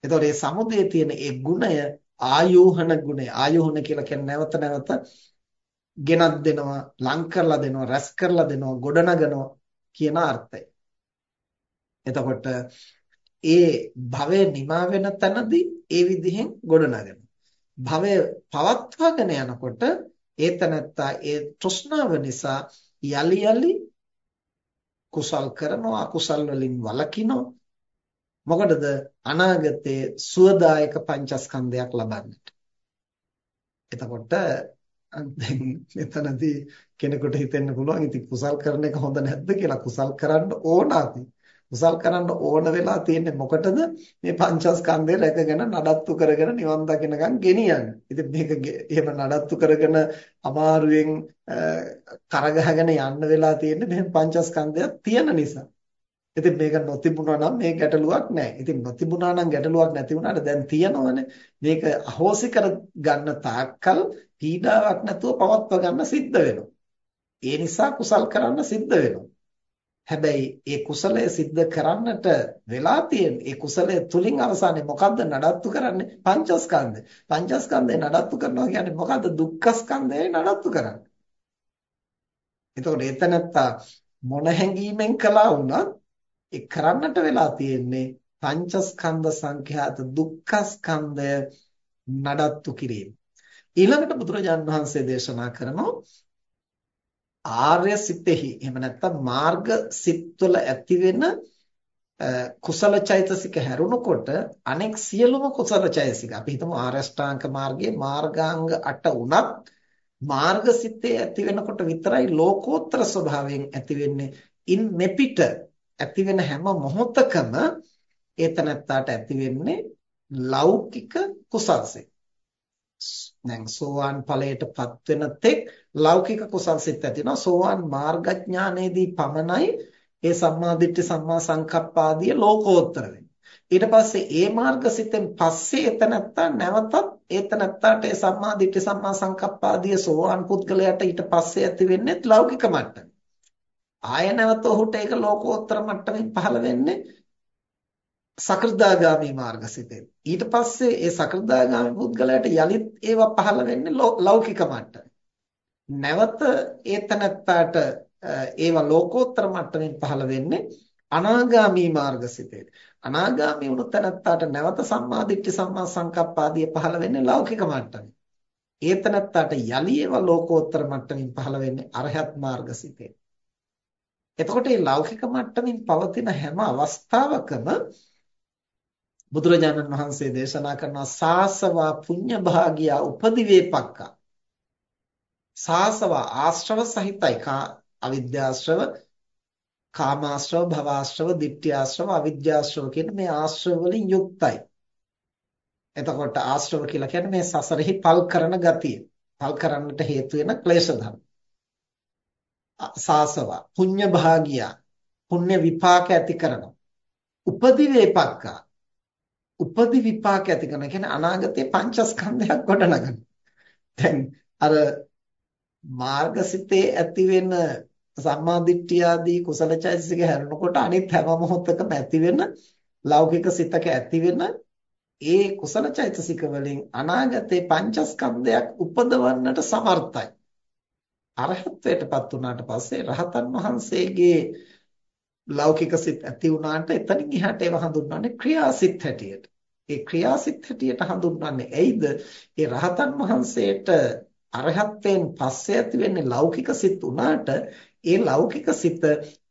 එතකොට මේ සමුදයේ තියෙන ඒ ගුණය ආයෝහන ගුණය ආයෝහන කියලා කියන්නේ නැවත නැවත ගෙනත් දෙනවා ලං කරලා දෙනවා රැස් කරලා දෙනවා ගොඩනගනවා කියන අර්ථය. එතකොට ඒ භවය නිමා වෙන තැනදී ඒ විදිහෙන් ගොඩනගනවා. භවය පවත්වාගෙන යනකොට ඒ තැනත්තා ඒ තෘෂ්ණාව නිසා යලි යලි කුසල් කරනවා අකුසල් වලින් වළකිනවා. මොකටද? අනාගතයේ සුවදායක පංචස්කන්ධයක් ලබන්නට. එතකොට දැන් මෙතනදී කෙනෙකුට හිතෙන්න පුළුවන් ඉතින් කුසල් කරන එක හොඳ නැද්ද කියලා කුසල් කරන්න ඕන අපි කුසල් කරන්න ඕන වෙලා තියෙන්නේ මොකටද මේ පංචස්කන්ධය රැකගෙන නඩත්තු කරගෙන නිවන් දකින්නකම් ගෙනියන්න. ඉතින් මේක එහෙම නඩත්තු කරගෙන අමාරුවෙන් කරගහගෙන යන්න වෙලා තියෙන්නේ මේ පංචස්කන්ධය තියෙන නිසා. ඉතින් මේක නොතිබුණා නම් මේ ගැටලුවක් නැහැ. ඉතින් නොතිබුණා නම් ගැටලුවක් නැති වුණාට දැන් තියෙනවනේ. මේක අහෝසි කර ගන්න තාක්කල් පීඩාවක් නැතුව පවත්වා ගන්න සිද්ධ වෙනවා. ඒ නිසා කුසල් කරන්න සිද්ධ වෙනවා. හැබැයි ඒ කුසලය સિદ્ધ කරන්නට වෙලා තියෙන ඒ කුසලය තුලින් අවසානයේ මොකද්ද නඩත්තු කරන්නේ පංචස්කන්ධය. පංචස්කන්ධය නඩත්තු කරනවා කියන්නේ මොකද්ද දුක්ඛස්කන්ධය නඩත්තු කරන්නේ. එතකොට එතනත්තා මොන හැඟීමෙන් කළා වුණත් ඒ කරන්නට වෙලා තියෙන්නේ පංචස්කන්ධ සංඛ්‍යාත දුක්ඛස්කන්ධය නඩත්තු කිරීම. ඊළඟට බුදුරජාන් වහන්සේ දේශනා කරනවා ආර්ය සිතෙහි එහෙම නැත්නම් මාර්ග සිත්වල ඇති වෙන කුසල චෛතසික හැරුණකොට අනෙක් සියලුම කුසල චෛතසික අපි හිතමු ආරෂ්ඨාංග මාර්ගයේ මාර්ගාංග 8 උනත් මාර්ග සිතේ ඇති වෙනකොට විතරයි ලෝකෝත්තර ස්වභාවයෙන් ඇති වෙන්නේ ඉන් මෙපිට ඇති වෙන හැම මොහොතකම ඒතනත්තාට ඇති වෙන්නේ ලෞකික කුසල්සිත දැන් සෝවාන් ඵලයටපත් වෙන තෙක් ලෞකික කුසල් සිත් ඇති වෙනවා සෝවාන් මාර්ගඥානයේදී පමණයි ඒ සම්මාදිට්ඨි සම්මා සංකප්ප ආදී ලෝකෝත්තර වෙන්නේ. ඊට පස්සේ ඒ මාර්ගසිතෙන් පස්සේ එතනත්තා නැවතත් එතනත්තාට ඒ සම්මාදිට්ඨි සම්මා සංකප්ප ආදී සෝවාන් පුද්ගලයාට ඊට පස්සේ ඇති වෙන්නේ ලෞකික මට්ටම. ආය නැවත ඔහුට ඒක ලෝකෝත්තර මට්ටමින් පහළ වෙන්නේ සකෘදාගාමි මාර්ගසිතෙන් ඊට පස්සේ ඒ සකෘදාගාමි පුද්ගලයාට යලිත් ඒවා පහළ වෙන්නේ ලෞකික මට්ටමේ නැවත ඒතනත්තාට ඒවා ලෝකෝත්තර මට්ටමින් පහළ වෙන්නේ අනාගාමි මාර්ගසිතේ අනාගාමි වුණු තැනත්තාට නැවත සම්මාදිට්ඨි සම්මා සංකප්ප ආදී පහළ වෙන්නේ ලෞකික මට්ටමේ ඒතනත්තාට යලි ඒවා ලෝකෝත්තර මට්ටමින් පහළ වෙන්නේ අරහත් මාර්ගසිතේ එතකොට මේ ලෞකික මට්ටමින් පවතින හැම අවස්ථාවකම බුදුරජාණන් වහන්සේ දේශනා කරනවා සාසවා පුඤ්ඤ භාගියා උපදිවේපක්කා. සාසවා ආශ්‍රව සහිතයි. කා අවිද්‍යාශ්‍රව කාමාශ්‍රව භවආශ්‍රව ditthියාශ්‍රව අවිද්‍යාශ්‍රව කියන මේ ආශ්‍රව වලින් යුක්තයි. එතකොට ආශ්‍රව කියලා කියන්නේ මේ සසරෙහි පල් කරන ගතිය. පල් කරන්නට හේතු වෙන ක්ලේශ ධර්ම. සාසවා පුඤ්ඤ භාගියා පුණ්‍ය විපාක ඇති කරනවා. උපදිවේපක්කා. උපදි විපාක ඇති කරන කියන්නේ අනාගතේ පංචස්කන්ධයක් ගොඩනගන. දැන් අර මාර්ගසිතේ ඇති වෙන සම්මාදිට්ඨිය ආදී කුසල චෛතසික හැරෙනකොට අනිත් හැම මොහොතකම ඇති වෙන ලෞකික සිතක ඇති වෙන ඒ කුසල චෛතසික වලින් අනාගතේ පංචස්කන්ධයක් උපදවන්නට සමර්ථයි. අරහත්ත්වයටපත් වුණාට පස්සේ රහතන් වහන්සේගේ ලෞකික සිත් ඇති වුණාට එතනින් එහාට ඒව හඳුන්වන්නේ ක්‍රියාසිත හැටියට. ඒ ක්‍රියාසිත හැටියට හඳුන්වන්නේ ඇයිද? ඒ රහතන් වහන්සේට අරහත්යෙන් පස්සේ ඇති වෙන්නේ ලෞකික සිත් උනාට ඒ ලෞකික සිත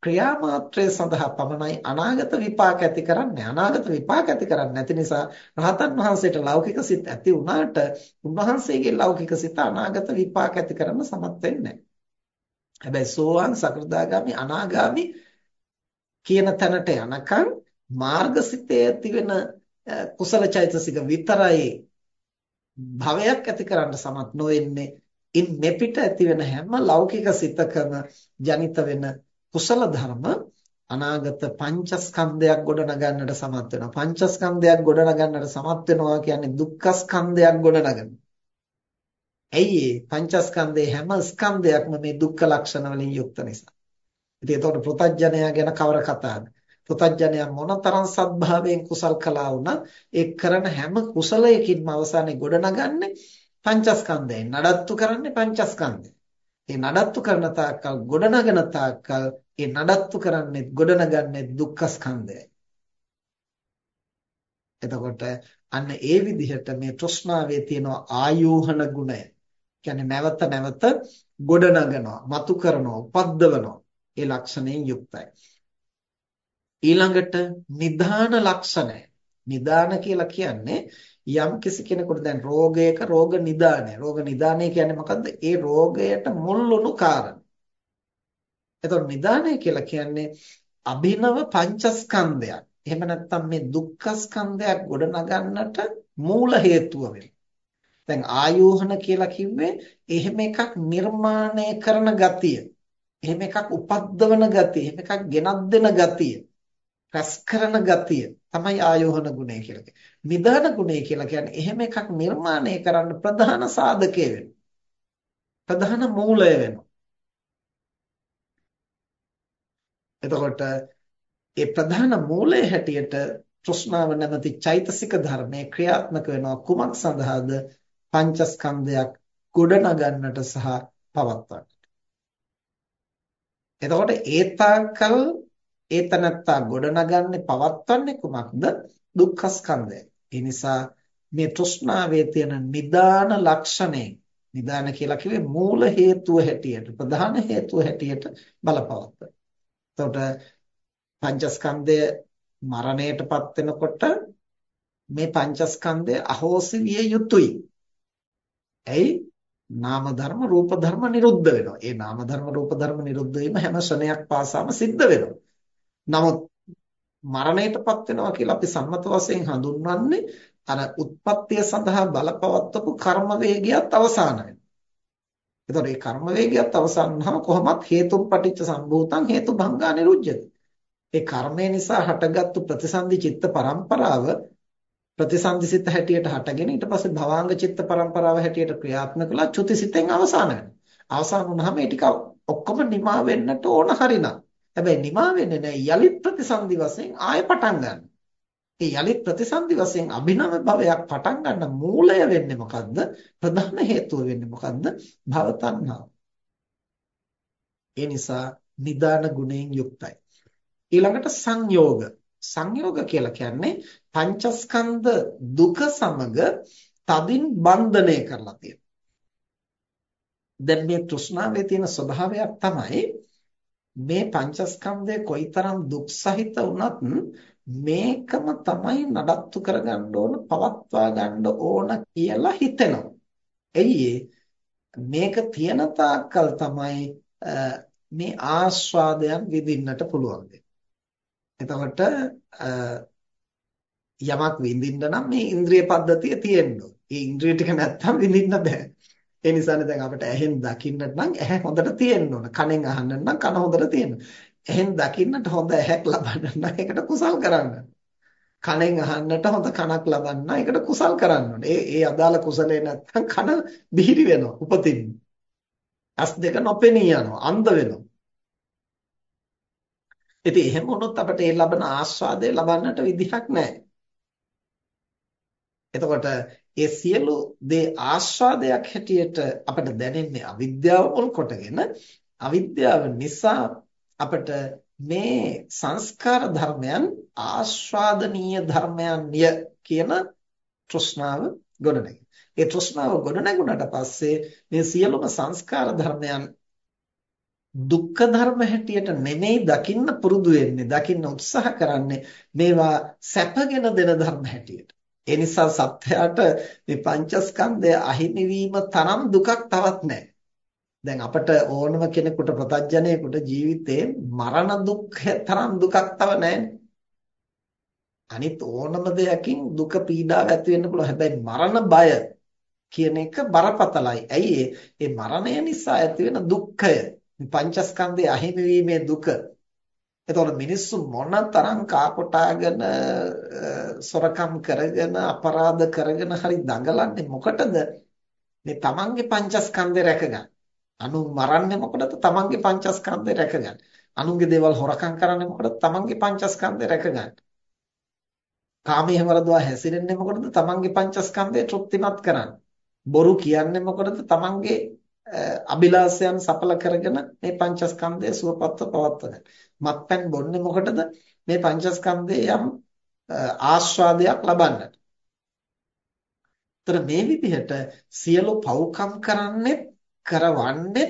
ක්‍රියාමාත්‍රය සඳහා පමණයි අනාගත විපාක ඇති කරන්නේ අනාගත විපාක ඇති කරන්නේ නැති නිසා රහතන් වහන්සේට ලෞකික සිත් ඇති වුණාට උන්වහන්සේගේ ලෞකික සිත අනාගත විපාක ඇති කරන්න සමත් වෙන්නේ හැබැයි සෝවාන් සකෘදාගාමි අනාගාමි කියන තැනට යනකම් මාර්ගසිතේ ඇති වෙන කුසල චෛතසික විතරයි භවයක් ඇති කරන්න සමත් නොවෙන්නේ. ඉන් මෙපිට ඇති වෙන හැම ලෞකික සිතකම ජනිත වෙන කුසල ධර්ම අනාගත පංචස්කන්ධයක් ගොඩනගන්නට සමත් වෙනවා. පංචස්කන්ධයක් ගොඩනගන්නට සමත් වෙනවා කියන්නේ දුක්ඛ ස්කන්ධයක් ගොඩනගන. ඇයි ඒ? පංචස්කන්ධයේ හැම ස්කන්ධයක්ම මේ දුක්ඛ ලක්ෂණ වලින් යුක්ත නිසා. ඉතින් එතකොට පෘථජ්ජනයා ගැන කවර කතාවද? පෘථජ්ජනයා මොනතරම් සත්භාවයෙන් කුසල් කළා වුණත් ඒ කරන හැම කුසලයකින්ම අවසානයේ ගොඩනගන්නේ පංචස්කන්ධයෙන්. නඩත්තු කරන්නේ පංචස්කන්ධය. ඒ නඩත්තු කරන තාක්කල් ගොඩනගන තාක්කල් ඒ නඩත්තු කරන්නේ ගොඩනගන්නේ දුක්ඛ ස්කන්ධයයි. එතකොට අන්න ඒ විදිහට මේ තෘෂ්ණාවේ තියෙන ආයෝහන ගුණය කියන්නේ නැවත නැවත ගොඩනගනවා, මතු කරනවා, උපද්දවනවා. ඒ ලක්ෂණයෙන් යුක්තයි. ඊළඟට නිදාන ලක්ෂණය. නිදාන කියලා කියන්නේ යම් කිසි කෙනෙකුට දැන් රෝගයක රෝග නිදානය. රෝග නිදානය කියන්නේ මොකද්ද? ඒ රෝගයට මුල් වුණු කාරණා. එතකොට නිදානය කියලා කියන්නේ අභිනව පංචස්කන්ධයක්. එහෙම නැත්නම් මේ දුක්ඛ ස්කන්ධයක් ගොඩනගන්නට මූල හේතුව වෙනවා. දැන් ආයෝහන කියලා කිව්වේ එහෙම එකක් නිර්මාණය කරන ගතිය. එහෙම එකක් උපද්දවන ගතිය. එහෙම එකක් ගෙනත් දෙන ගතිය. රැස් කරන ගතිය තමයි ආයෝහන ගුණය කියලා කියන්නේ. නිදාන ගුණය කියලා කියන්නේ එහෙම එකක් නිර්මාණය කරන්න ප්‍රධාන සාධකය වෙනවා. ප්‍රධාන මූලය වෙනවා. එතකොට ඒ ප්‍රධාන මූලය හැටියට තෘෂ්ණාව නැමැති චෛතසික ධර්මයේ ක්‍රියාත්මක වෙනවා කුමක් සඳහාද පංචස්කන්ධයක් ගොඩනගන්නට සහ පවත්වන්නට. එතකොට ඒතාකල් ඒතනත්තා ගොඩනගන්නේ පවත්වන්නේ කුමක්ද දුක්ඛ ස්කන්ධය. ඒ නිසා මේ තෘෂ්ණාවේ තියෙන නිදාන ලක්ෂණය නිදාන කියලා කිව්වේ මූල හේතුව හැටියට ප්‍රධාන හේතුව හැටියට බලපවත්වන. එතකොට පංචස්කන්ධය මරණයටපත් වෙනකොට මේ පංචස්කන්ධය අහෝසි විය යුතුයි. ඇයි? නාම ධර්ම රූප ධර්ම නිරුද්ධ වෙනවා. ඒ නාම ධර්ම රූප ධර්ම නිරුද්ධ වීම හැම ශ්‍රණයක් පාසාම සිද්ධ වෙනවා. නමුත් මරණයටපත් වෙනවා කියලා අපි සම්මත වශයෙන් හඳුන්වන්නේ අර උත්පත්තිය සඳහා බලපවත්වපු කර්ම වේගයත් අවසාන වෙනවා. එතකොට මේ කර්ම වේගයත් අවසන් වුනහම කොහොමත් හේතුම් පටිච්ච සම්භූතං හේතු භංගා නිරුද්ධති. ඒ කර්මය නිසා හටගත්තු ප්‍රතිසන්දි චිත්ත පරම්පරාව ප්‍රතිසන්දිසිත හැටියට හටගෙන ඊට පස්සේ භවාංග චිත්ත පරම්පරාව හැටියට ක්‍රියාත්මක කළා චුතිසිතෙන් අවසාන වෙනවා. අවසාන වුණාම ඒ ටික ඔක්කොම නිමා වෙන්නට ඕන හරිනම්. හැබැයි නිමා වෙන්නේ නැහැ යලිත් ප්‍රතිසන්දි වශයෙන් ආය පටන් ගන්න. ඒ යලිත් ප්‍රතිසන්දි වශයෙන් අභිනව භවයක් පටන් ගන්න මූලය වෙන්නේ මොකද්ද? ප්‍රධාන හේතුව වෙන්නේ මොකද්ද? භව තණ්හාව. ඒ නිසා නිදාන ගුණයෙන් යුක්තයි. ඊළඟට සංයෝග සංයෝග කියලා කියන්නේ පංචස්කන්ධ දුක සමග තදින් බන්ධනය කරලා තියෙනවා. දැන් මේ තෘෂ්ණාවේ තියෙන ස්වභාවයක් තමයි මේ පංචස්කන්ධය කොයිතරම් දුක් සහිත වුණත් මේකම තමයි නඩත්තු කරගන්න ඕන පවත්වා ගන්න ඕන කියලා හිතෙනවා. එයි මේක තියෙන තාක්කල් තමයි මේ ආස්වාදයන් විඳින්නට පුළුවන්. එතකොට යමක් විඳින්න නම් මේ ඉන්ද්‍රිය පද්ධතිය තියෙන්න ඕන. ඒ ඉන්ද්‍රිය ටික නැත්තම් විඳින්න බෑ. ඒ නිසානේ දැන් අපිට ඇහෙන් දකින්නට නම් ඇහැ හොඳට තියෙන්න ඕන. කනෙන් අහන්න නම් කන හොඳට තියෙන්න. ඇහෙන් දකින්නට හොඳ ඇහැක් ලබන්න නම් ඒකට කුසල් කරන්න. කනෙන් අහන්නට හොඳ කනක් ලබන්න ඒකට කුසල් කරන්න ඕනේ. ඒ ඒ අදාළ කුසලේ නැත්තම් කන බිහිරි වෙනවා උපතින්. ඇස් දෙක නොපෙනී යනවා. අන්ධ වෙනවා. ඉතින් එහෙම වුණොත් අපිට ඒ ලබන ආස්වාදය ලබන්නට විදිහක් නැහැ. එතකොට ඒ සියලු දේ ආස්වාදයක් හැටියට අපිට දැනෙන්නේ අවිද්‍යාව මුල් කොටගෙන අවිද්‍යාව නිසා අපිට මේ සංස්කාර ධර්මයන් ආස්වාදනීය ධර්මයන්ය කියන තෘෂ්ණාව ගොඩනැගෙනවා. ඒ තෘෂ්ණාව ගොඩනැගුණට පස්සේ මේ සියලුම සංස්කාර ධර්මයන් දුක්ඛ ධර්ම හැටියට නෙමෙයි දකින්න පුරුදු වෙන්නේ දකින්න උත්සාහ කරන්නේ මේවා සැපගෙන දෙන ධර්ම හැටියට ඒ නිසා සත්‍යයට මේ පංචස්කන්ධය අහිමි වීම තරම් දුකක් තවත් නැහැ දැන් අපට ඕනම කෙනෙකුට ප්‍රතඥයෙකුට ජීවිතේ මරණ දුක්ඛ තරම් දුකක් තව නැහැ අනිත් ඕනම දෙයකින් දුක පීඩාව ඇති වෙන්න පුළුවන්. හැබැයි මරණ බය කියන එක බරපතලයි. ඇයි ඒ? මරණය නිසා ඇති වෙන දුක්ඛය පංචස්කන්ධයේ අහිමි වීමේ දුක. එතකොට මිනිස්සු මොනතරම් කාකොටාගෙන සොරකම් කරගෙන අපරාධ කරගෙන හරි දඟලන්නේ මොකටද? මේ තමන්ගේ පංචස්කන්ධය රැකගන්න. අනු මරන්නේ මොකටද? තමන්ගේ පංචස්කන්ධය රැකගන්න. අනුන්ගේ දේවල් හොරකම් කරන්නේ මොකටද? තමන්ගේ පංචස්කන්ධය රැකගන්න. කාමයේ වරදවා හැසිරෙන්නේ මොකටද? තමන්ගේ පංචස්කන්ධය තෘප්තිමත් කරන්න. බොරු කියන්නේ මොකටද? තමන්ගේ අභිලාෂයන් සඵල කරගෙන මේ පංචස්කන්ධය සුවපත්ව පවත්වන. මත්පැන් බොන්නේ මොකටද? මේ පංචස්කන්ධයේ යම් ආස්වාදයක් ලබන්නට. ତර මේ විදිහට සියලු පව්කම් කරන්නේ කරවන්නේ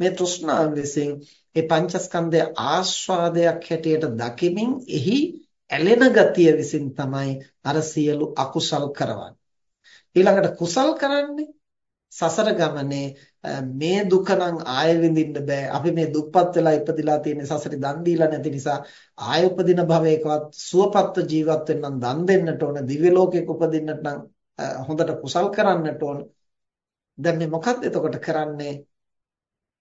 මේ තෘෂ්ණාව විසින් ඒ පංචස්කන්ධය ආස්වාදයක් හැටියට දකිමින් එහි ඇලෙන ගතිය විසින් තමයි අර සියලු අකුසල් කරවන්නේ. ඊළඟට කුසල් කරන්නේ සසර ගමනේ මේ දුක නම් ආයෙ විඳින්න බෑ. අපි මේ දුප්පත් වෙලා ඉපදිලා තියෙන සසරේ දන් දීලා නැති නිසා ආයෙ උපදින භවයකවත් සුවපත්ව ජීවත් වෙන්න නම් දන් දෙන්නට ඕන. දිව්‍ය ලෝකයක උපදින්නට නම් හොඳට කුසල් කරන්නට ඕන. දැන් මේ මොකක්ද එතකොට කරන්නේ?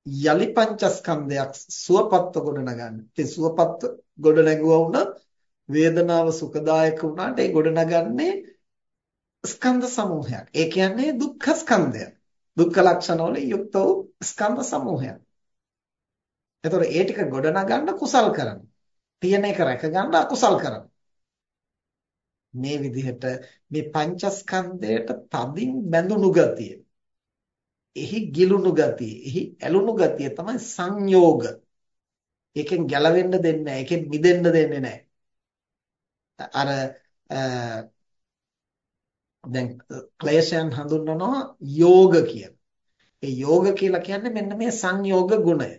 යලි පංචස්කන්ධයක් සුවපත්ව ගොඩනගන්න. ඉතින් සුවපත්ව ගොඩනගුවා වුණා වේදනාව සුඛදායක වුණාට ඒ ගොඩනගන්නේ ස්කන්ධ සමූහයක්. ඒ කියන්නේ දුක්ඛ ස්කන්ධය. දුක්ඛ ලක්ෂණ වලින් යුක්ත වූ ස්කන්ධ සමූහයක්. එතකොට ඒ ටික ගොඩනගන්න කුසල් කරනවා. තියෙන එක රැක ගන්න අකුසල් කරනවා. මේ විදිහට මේ පංචස්කන්ධයට තදින් බැඳුණු ගතිය. එහි ගිලුණු ගතිය, එහි ඇලුණු ගතිය තමයි සංයෝග. ඒකෙන් ගැලවෙන්න දෙන්නේ නැහැ. ඒකෙන් මිදෙන්න දෙන්නේ නැහැ. අර දැන් ක්ලේශයන් හඳුන්වනවා යෝග කියලා. ඒ යෝග කියලා කියන්නේ මෙන්න මේ සංයෝග ගුණය.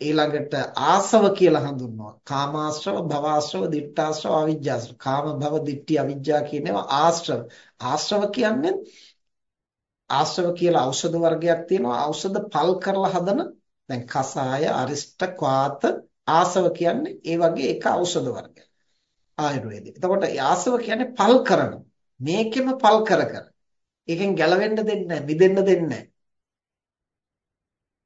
ඊළඟට ආසව කියලා හඳුන්වනවා. කාමාශ්‍රව, භවආශ්‍රව, දිට්ඨාශ්‍රව, අවිජ්ජාශ්‍රව. කාම භව, දිට්ඨි, අවිජ්ජා කියන ඒවා ආශ්‍රව. ආශ්‍රව කියන්නේ ආශ්‍රව කියලා ඖෂධ වර්ගයක් තියෙනවා. ඖෂධ පල් කරලා හදන දැන් කසාය, අරිෂ්ඨ, ක්වාත, ආසව කියන්නේ ඒ වගේ එක ඖෂධ වර්ගයක්. ආයුර්වේදයේ. එතකොට ආසව කියන්නේ පල් කරනවා. මේකෙම පල් කර කර. ඒකෙන් ගැලවෙන්න දෙන්නේ නැහැ, මිදෙන්න දෙන්නේ නැහැ.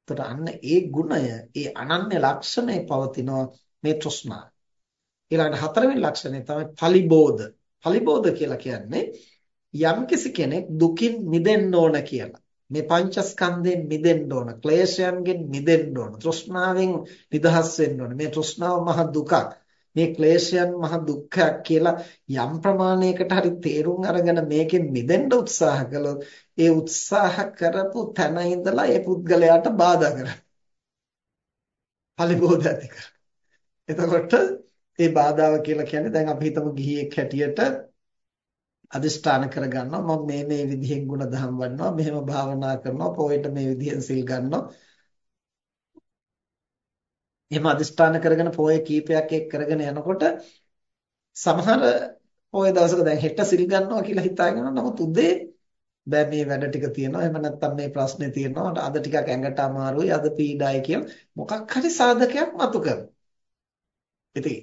එතකොට අන්න ඒ ගුණය, ඒ අනන්‍ය ලක්ෂණය පවතිනවා මේ තෘෂ්ණාව. ඊළඟට හතරවෙනි ලක්ෂණය තමයි පලිබෝධ. පලිබෝධ කියලා කියන්නේ යම්කිසි කෙනෙක් දුකින් මිදෙන්න ඕන කියලා. මේ පංචස්කන්ධයෙන් මිදෙන්න ඕන, ක්ලේශයන්ගෙන් මිදෙන්න ඕන, තෘෂ්ණාවෙන් නිදහස් වෙන්න ඕන. මේ තෘෂ්ණාව මහ දුකක්. මේ ක්ලේශයන් මහ දුක්ඛයක් කියලා යම් ප්‍රමාණයකට හරි තේරුම් අරගෙන මේකෙන් මිදෙන්න උත්සාහ කළොත් ඒ උත්සාහ කරපු තැන ඉඳලා ඒ පුද්ගලයාට බාධා කරනවා. පරිබෝධ ඇති කරනවා. එතකොට ඒ බාධාව කියලා කියන්නේ දැන් අපි හිතමු ගිහියෙක් හැටියට අදිෂ්ඨාන කරගන්නවා මම මේ මේ විදිහෙන් ගුණ දහම් වඩනවා මෙහෙම භාවනා කරනවා පොයට මේ විදිහෙන් සිල් ගන්නවා එහෙම අදිෂ්ඨාන කරගෙන පොය කීපයක් එක් කරගෙන යනකොට සමහර පොය දවසක දැන් හෙට සිල් ගන්නවා කියලා හිතාගෙන නමුත් උදේ බෑ මේ වැඩ ටික තියෙනවා එහෙම නැත්නම් මේ ප්‍රශ්නේ තියෙනවා අද ටිකක් ඇඟට අමාරුයි අද පීඩායි කියලා මොකක් හරි සාධකයක් මතු කරනවා. ඉතින්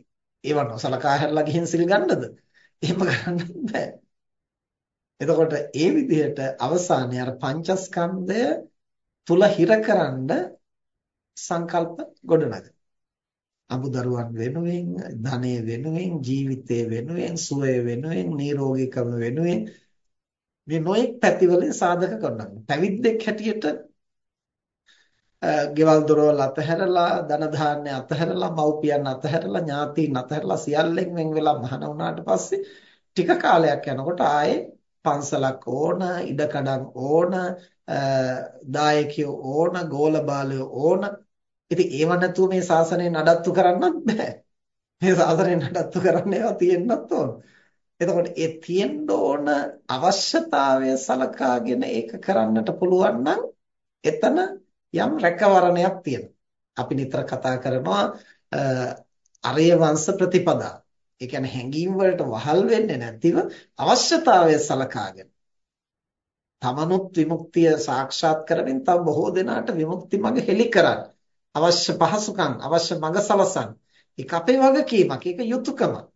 ඒව නොසලකා හැරලා ගිහින් සිල් ගන්නද? එහෙම කරන්න බෑ. එතකොට ඒ විදිහට අවසානයේ අර පංචස්කන්ධය තුල හිරකරන්න සංකල්ප ගොඩනගන. අමුදරුවන් වෙනුවෙන්, ධනය වෙනුවෙන්, ජීවිතය වෙනුවෙන්, සුවය වෙනුවෙන්, නිරෝගීකම වෙනුවෙන් මේ නොඑක් පැතිවලින් සාධක කරනවා. පැවිද්දෙක් හැටියට ගෙවල් දොරවල් අතහැරලා, ධන ධාන්‍ය අතහැරලා, මව්පියන් අතහැරලා, ඥාතීන් අතහැරලා සියල්ලෙන් වෙන් වෙලා මහාන වුණාට පස්සේ ටික කාලයක් යනකොට ආයේ පන්සලක් ඕන, ඉඩකඩම් ඕන, දායකයෝ ඕන, ගෝල බාලයෝ ඕන. ඉතින් ඒව නැතුව මේ ශාසනය නඩත්තු කරන්නත් බෑ. මේ ශාසනය නඩත්තු කරන්න ඒවා තියෙන්නත් ඕන. එතකොට ඒ තියෙන්න ඕන අවශ්‍යතාවය සලකාගෙන ඒක කරන්නට පුළුවන් නම් එතන යම් රැකවරණයක් තියෙනවා. අපි නිතර කතා කරනවා අරය වංශ ප්‍රතිපදා. ඒ කියන්නේ හැඟීම් වලට වහල් වෙන්නේ නැතිව අවශ්‍යතාවය සලකාගෙන තමනුත් විමුක්තිය සාක්ෂාත් කරමින් තව බොහෝ දෙනාට විමුක්ති මඟ හෙළි කරන්න අවශ්‍ය පහසුකම් අවශ්‍ය මඟ සලසන්න ඒක අපේ වගකීමක්. ඒක යුතුයකමක්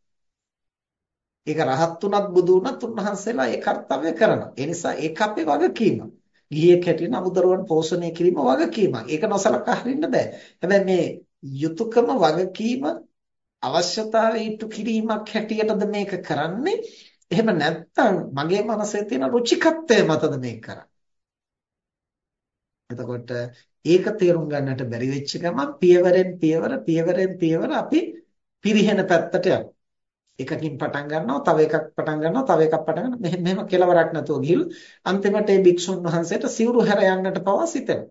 ඒක රහත් උනත් බුදු උනත් උන්වහන්සේලා ඒ කාර්යය කරනවා. ඒ නිසා ඒක අපේ වගකීමක් ගිහියෙක් හැටියට අමුදරුවන් පෝෂණය කිරීම වගකීමක්. ඒක නොසලකා හරින්න බෑ. හැබැයි මේ යුතුයකම වගකීම අවශ්‍යතාවය ඉටු කිරීමක් හැටියටද මේක කරන්නේ? එහෙම නැත්නම් මගේ මනසේ තියෙන රුචිකත්වය මතද මේක කරන්නේ? එතකොට ඒක තේරුම් ගන්නට බැරි වෙච්ච ගමන් පියවරෙන් පියවර පියවරෙන් පියවර අපි පිරිහෙන පැත්තට යනවා. එකකින් පටන් ගන්නවා තව එකක් පටන් ගන්නවා තව එකක් පටන් ගන්නවා මෙහෙම මෙහෙම කෙලවරක් නැතුව ගිහිල්ලා අන්තිමට ඒ භික්ෂුන් වහන්සේට සිවුරු හැර යන්නට පවා සිතෙනවා.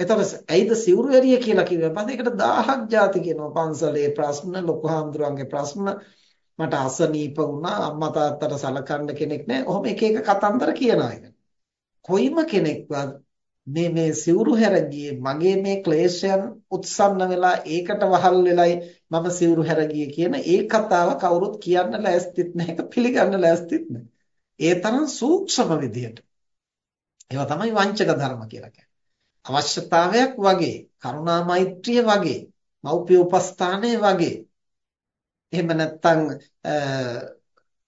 එතකොට ඇයිද සිවුරු එරිය කියලා කිව්වේ? පස්සේ ඒකට 1000ක් ಜಾති කියනවා. පන්සලේ ප්‍රශ්න, ලොකු හාමුදුරන්ගේ ප්‍රශ්න, මට අසනීප වුණා, අම්මා තාත්තට සලකන්න කෙනෙක් නැහැ. ඔහොම එක එක කතන්දර කියනවා ඒක. කොයිම කෙනෙක්වත් මේ මේ සිවුරු හැර මගේ මේ ක්ලේශයන් උත්සන්න වෙලා ඒකට වහල් වෙලයි මම සිවුරු හැර කියන ඒ කතාව කවුරුත් කියන්න ලෑස්තිත් නැහැ. ඒක පිළිගන්න ලෑස්තිත් නැහැ. ඒ තරම් සූක්ෂම විදියට. ඒවා තමයි වංචක ධර්ම කියලා කියන්නේ. අවශ්‍යතාවයක් වගේ කරුණා මෛත්‍රිය වගේ මෞපිය උපස්ථානය වගේ එහෙම නැත්නම්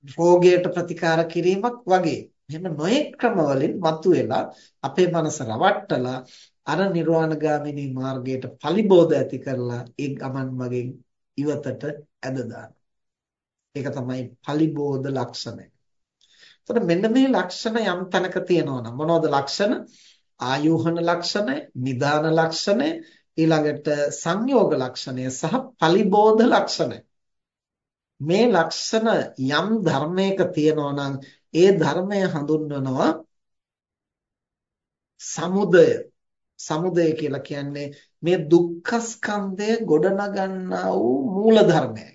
රෝගයට ප්‍රතිකාර කිරීමක් වගේ එහෙම නොයෙක් ක්‍රමවලින් මතුවෙලා අපේ මනස රවට්ටලා අර නිර්වාණගාමිනී මාර්ගයට පලිබෝධ ඇති කරලා ඒ ගමන් මගෙන් ඉවතට ඇද ඒක තමයි පලිබෝධ ලක්ෂණය. එතකොට මෙන්න මේ ලක්ෂණ යම් තැනක තියෙනවා නම් මොනවද ලක්ෂණ? ආයෝහන ලක්ෂණය, නිදාන ලක්ෂණය, ඊළඟට සංයෝග ලක්ෂණය සහ පලිබෝධ ලක්ෂණය. මේ ලක්ෂණ යම් ධර්මයක තියෙනවා නම් ඒ ධර්මය හඳුන්වනවා සමුදය. සමුදය කියලා කියන්නේ මේ දුක්ඛ ස්කන්ධය ගොඩනගන්නා වූ මූල ධර්මයයි.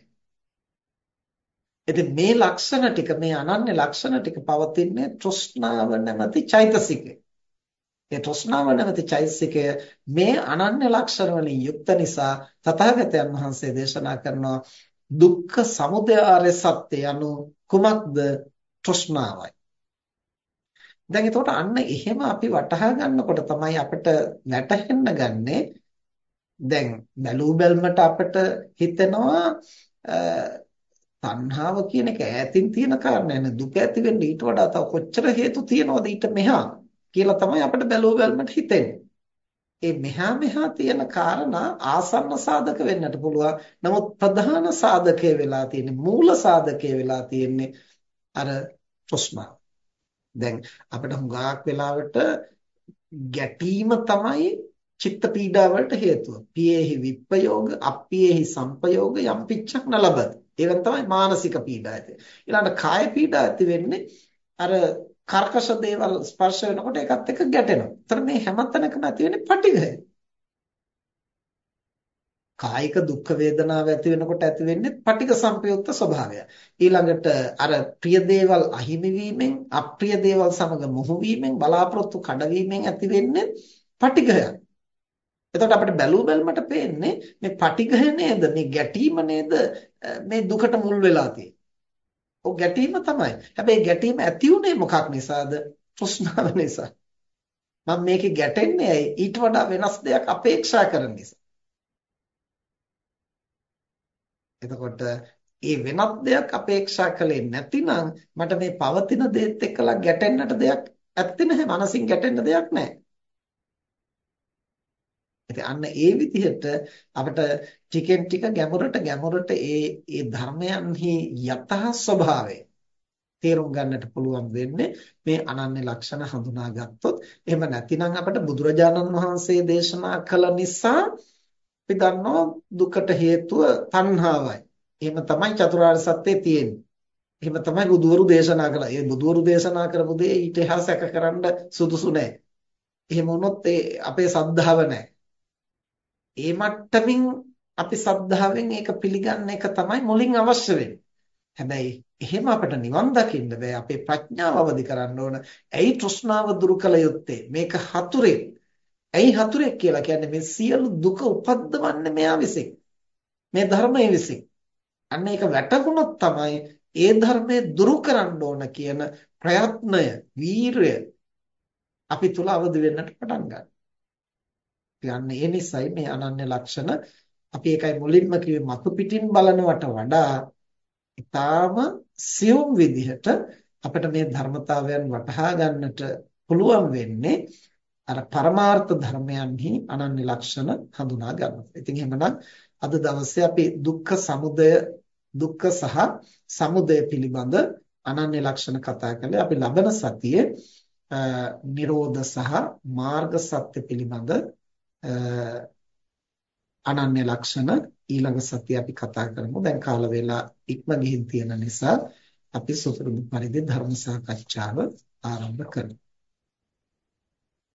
ඉතින් මේ ලක්ෂණ ටික මේ අනන්‍ය ලක්ෂණ ටික පවතින්නේ තෘෂ්ණාව නැමැති චෛතසිකේ. ඒ තෘෂ්ණාව නැමැති චෛතසිකය මේ අනන්‍ය ලක්ෂණ වලින් යුක්ත නිසා තථාගතයන් වහන්සේ දේශනා කරනවා දුක්ඛ සමුදය ආර්ය සත්‍ය යනු කුමක්ද තෘෂ්ණාවයි. දැන් එතකොට අන්න එහෙම අපි වටහා ගන්නකොට තමයි අපිට වැටහෙන්න ගන්නේ දැන් බැලූ බැල්මට අපිට හිතෙනවා තණ්හාව කියන එක ඈතින් තියෙන කාරණයක් නේ දුක ඇති වෙන්න ඊට වඩා තව කොච්චර හේතු තියෙනවද ඊට මෙහා කියලා තමයි අපිට බැලුව බැලමට හිතෙන්නේ. ඒ මෙහා මෙහා තියෙන කාරණා ආසන්න සාධක වෙන්නට පුළුවන්. නමුත් ප්‍රධාන සාධකය වෙලා තියෙන්නේ මූල සාධකය වෙලා තියෙන්නේ අර තෘෂ්ණාව. දැන් අපිට හුඟක් වෙලාවට ගැටීම තමයි චිත්ත පීඩාවලට හේතුව. පියේහි විප්පයෝග, අප්පියේහි සංපයෝග යම් පිච්ඡක් නලබති. ඒවෙන් තමයි මානසික පීඩා ඇති. ඊළඟට කාය පීඩා ඇති වෙන්නේ අර කර්කශ දේවල් ස්පර්ශ වෙනකොට ඒකත් එක්ක ගැටෙනවා. ඒතර මේ හැමතැනකම ඇති වෙන්නේ පටිඝය. කායික දුක් වේදනාව ඇති වෙනකොට ඇති වෙන්නේ පටිඝ සංපයුක්ත ස්වභාවය. ඊළඟට අර ප්‍රිය දේවල් අහිමි වීමෙන් අප්‍රිය දේවල් සමග මොහු වීමෙන් බලාපොරොත්තු කඩවීමෙන් ඇති වෙන්නේ පටිඝයක්. එතකොට අපිට බැලූ බැලමට පේන්නේ මේ පටිඝය නේද මේ ගැටීම නේද මේ දුකට මුල් වෙලා තියෙන්නේ. ඔව් ගැටීම තමයි. හැබැයි ගැටීම ඇති උනේ මොකක් නිසාද? තෘෂ්ණාව නිසා. මම මේකේ ගැටෙන්නේ ඇයි? ඊට වඩා වෙනස් දෙයක් අපේක්ෂා කරන නිසා. එතකොට ඒ වෙනත් දෙයක් අපේක්ෂා කළේ නැතිනම් මට මේ පවතින දේත් එක්කලා ගැටෙන්නට දෙයක් ඇත්තේ නැහැ. මනසින් ගැටෙන්න දෙයක් නැහැ. ඉතින් අන්න ඒ විදිහට අපිට ටිකෙන් ටික ගැඹුරට ගැඹුරට ඒ ඒ ධර්මයන්හි යතහ ස්වභාවය තේරුම් ගන්නට පුළුවන් වෙන්නේ මේ අනන්‍ය ලක්ෂණ හඳුනාගත්තොත් එහෙම නැතිනම් අපිට බුදුරජාණන් වහන්සේ දේශනා කළ නිසා අපි දන්නවා දුකට හේතුව තණ්හාවයි. එහෙම තමයි චතුරාර්ය සත්‍යය තියෙන්නේ. එහෙම තමයි බුදුවරු දේශනා කළා. ඒ බුදුවරු දේශනා කරපු දේ ඊට එහා සැකකරන්න සුදුසු නැහැ. එහෙම වුණොත් ඒ අපේ සද්ධාව නැහැ. ඒ මට්ටමින් අපි සද්ධාවෙන් ඒක පිළිගන්න එක තමයි මුලින් අවශ්‍ය වෙන්නේ. හැබැයි එහෙම අපිට නිවන් දකින්න බෑ. අපේ ප්‍රඥාව අවදි කරන්න ඕන. ඇයි තෘෂ්ණාව දුරු කළ යුත්තේ? මේක හතුරෙක්. ඇයි හතුරෙක් කියලා කියන්නේ මේ සියලු දුක උපද්දවන්නේ මෙයා විසින්. මේ ධර්මයේ විසින්. අන්න ඒක වැටහුණොත් තමයි ඒ ධර්මයේ දුරු කරන්න ඕන කියන ප්‍රයත්නය, වීරය අපි තුල අවදි වෙන්නට පටන් ගන්නවා. යන්නේ ඒ නිසයි මේ අනන්‍ය ලක්ෂණ අපි ඒකයි මුලින්ම කිව්වේ මතු පිටින් බලනවට වඩා ඊටාම සියුම් විදිහට අපිට මේ ධර්මතාවයන් වටහා ගන්නට පුළුවන් වෙන්නේ අර පරමාර්ථ ධර්මයන්හි අනන්‍ය ලක්ෂණ හඳුනා ගන්නවා. ඉතින් එහෙමනම් අද දවසේ අපි දුක්ඛ සමුදය දුක්ඛ සහ සමුදය පිළිබඳ අනන්‍ය ලක්ෂණ කතා කළේ. අපි ලබන සතියේ නිරෝධ සහ මාර්ග සත්‍ය පිළිබඳ අනන්‍ය ලක්ෂණ ඊළඟ සතිය අපි කතා කරමු. දැන් කාල වේලා ඉක්ම ගිහින් තියෙන නිසා අපි සුපුරුදු පරිදි ධර්ම සාකච්ඡාව ආරම්භ කරමු.